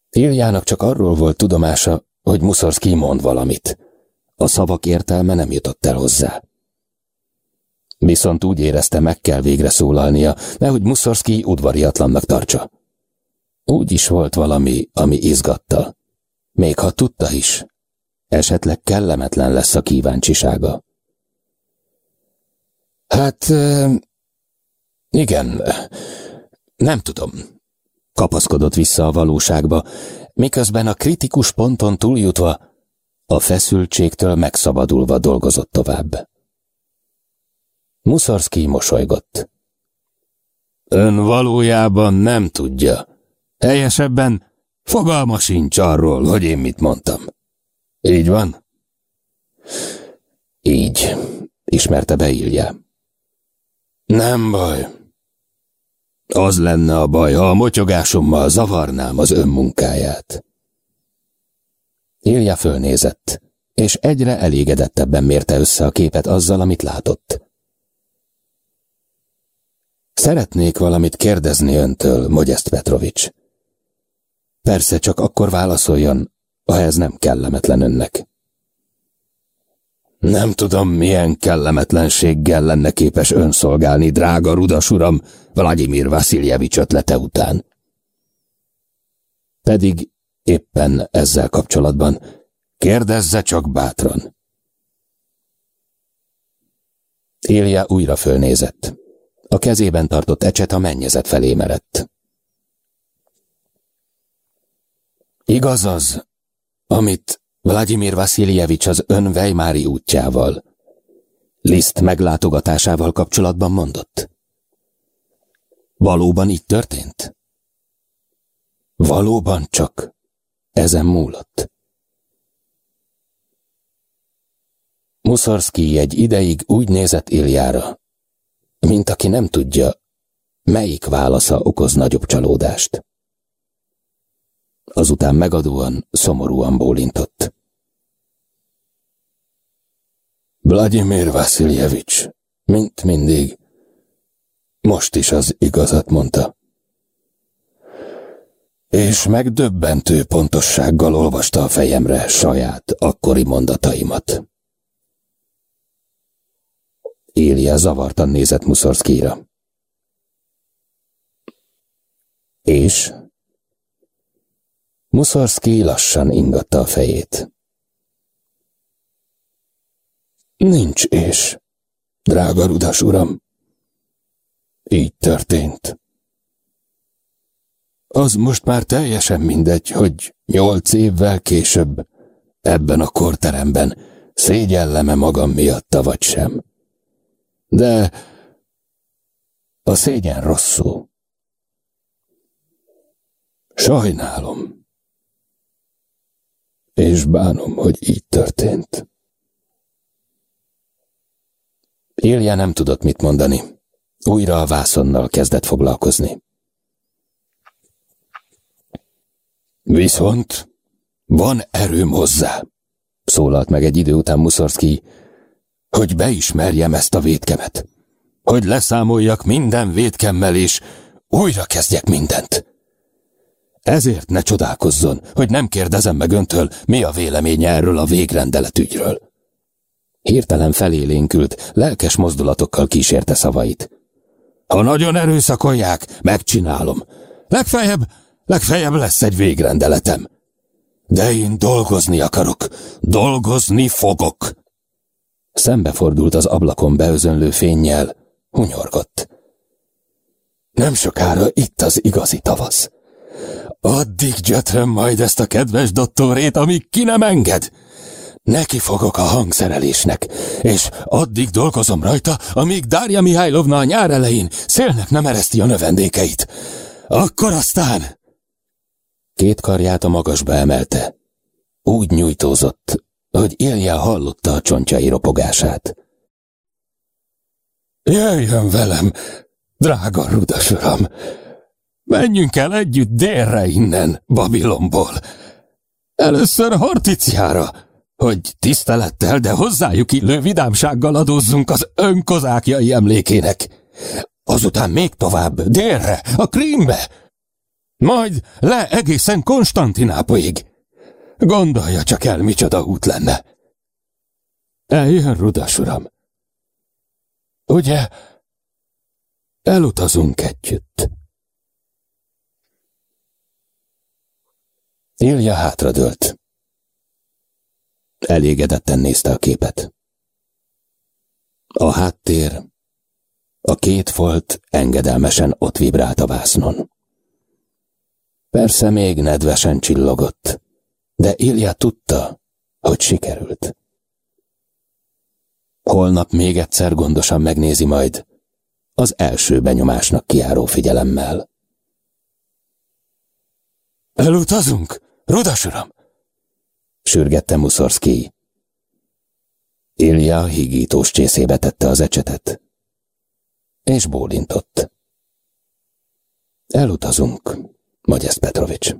Speaker 1: Iljának csak arról volt tudomása, hogy Muszorszki mond valamit. A szavak értelme nem jutott el hozzá. Viszont úgy érezte, meg kell végre szólalnia, nehogy Muszorszki udvariatlannak tartsa. Úgy is volt valami, ami izgatta. Még ha tudta is, esetleg kellemetlen lesz a kíváncsisága. Hát, igen, nem tudom. Kapaszkodott vissza a valóságba, miközben a kritikus ponton túljutva, a feszültségtől megszabadulva dolgozott tovább. Muszorszki mosolygott. Ön valójában nem tudja. Helyesebben fogalma sincs arról, hogy én mit mondtam. Így van? Így, ismerte be Ilja. Nem baj, az lenne a baj, ha a motyogásommal zavarnám az önmunkáját. Ilja fölnézett, és egyre elégedettebben mérte össze a képet azzal, amit látott. Szeretnék valamit kérdezni öntől, Mogyeszt Petrovics. Persze csak akkor válaszoljon, ha ez nem kellemetlen önnek. Nem tudom, milyen kellemetlenséggel lenne képes önszolgálni, drága rudas uram, Vladimir Vasiljevics ötlete után. Pedig éppen ezzel kapcsolatban kérdezze csak bátran. Ilja újra fölnézett. A kezében tartott ecset a mennyezet felé merett. Igaz az, amit Vladimir Vasiljevics az ön Weimári útjával, Liszt meglátogatásával kapcsolatban mondott. Valóban így történt? Valóban csak ezen múlott. Muszorszki egy ideig úgy nézett Iljára, mint aki nem tudja, melyik válasza okoz nagyobb csalódást. Azután megadóan, szomorúan bólintott. Vladimir Vasiljevics, mint mindig, most is az igazat mondta. És megdöbbentő pontossággal olvasta a fejemre saját akkori mondataimat. Élia zavartan nézett Muszorszkira. És? Muszorszki lassan ingatta a fejét. Nincs és, drága rudas uram. Így történt. Az most már teljesen mindegy, hogy nyolc évvel később, ebben a korteremben szégyelleme magam miatta vagy sem. De a szégyen rosszul. Sajnálom. És bánom, hogy így történt. Ilja nem tudott mit mondani. Újra a vászonnal kezdett foglalkozni. Viszont van erőm hozzá, szólalt meg egy idő után Muszorszki, hogy beismerjem ezt a védkemet, hogy leszámoljak minden védkemmel és újra kezdjek mindent. Ezért ne csodálkozzon, hogy nem kérdezem meg öntől, mi a véleménye erről a végrendeletügyről. Hirtelen felélénkült, lelkes mozdulatokkal kísérte szavait. Ha nagyon erőszakolják, megcsinálom. Legfeljebb, legfeljebb lesz egy végrendeletem. De én dolgozni akarok, dolgozni fogok. Szembefordult az ablakon beözönlő fényjel, hunyorgott. Nem sokára itt az igazi tavasz. Addig gyötröm majd ezt a kedves doktorét, amíg ki nem enged. Neki fogok a hangszerelésnek, és addig dolgozom rajta, amíg Dárja Mihálylovna a nyár elején szélnek nem ereszti a növendékeit. Akkor aztán... Két karját a magasba emelte. Úgy nyújtózott, hogy Ilja hallotta a csontjai ropogását. Jöjjön velem, drága rudas uram! Menjünk el együtt délre innen, Babilonból. Először Horticiára, hogy tisztelettel, de hozzájuk illő vidámsággal adózzunk az önkozákjai emlékének. Azután még tovább, délre, a Krímbe. Majd le egészen Konstantinápoig. Gondolja csak el, micsoda út lenne. Eljön, rudas uram. Ugye, elutazunk együtt. Ilja hátradőlt. Elégedetten nézte a képet. A háttér, a két folt engedelmesen ott vibrált a vásznon. Persze még nedvesen csillogott, de Ilja tudta, hogy sikerült. Holnap még egyszer gondosan megnézi majd, az első benyomásnak kiáró figyelemmel. Elutazunk, rudas uram! sürgette Muszorszki. Ilja higítós csészébe tette az ecsetet, és bólintott. Elutazunk, Magyesz Petrovics.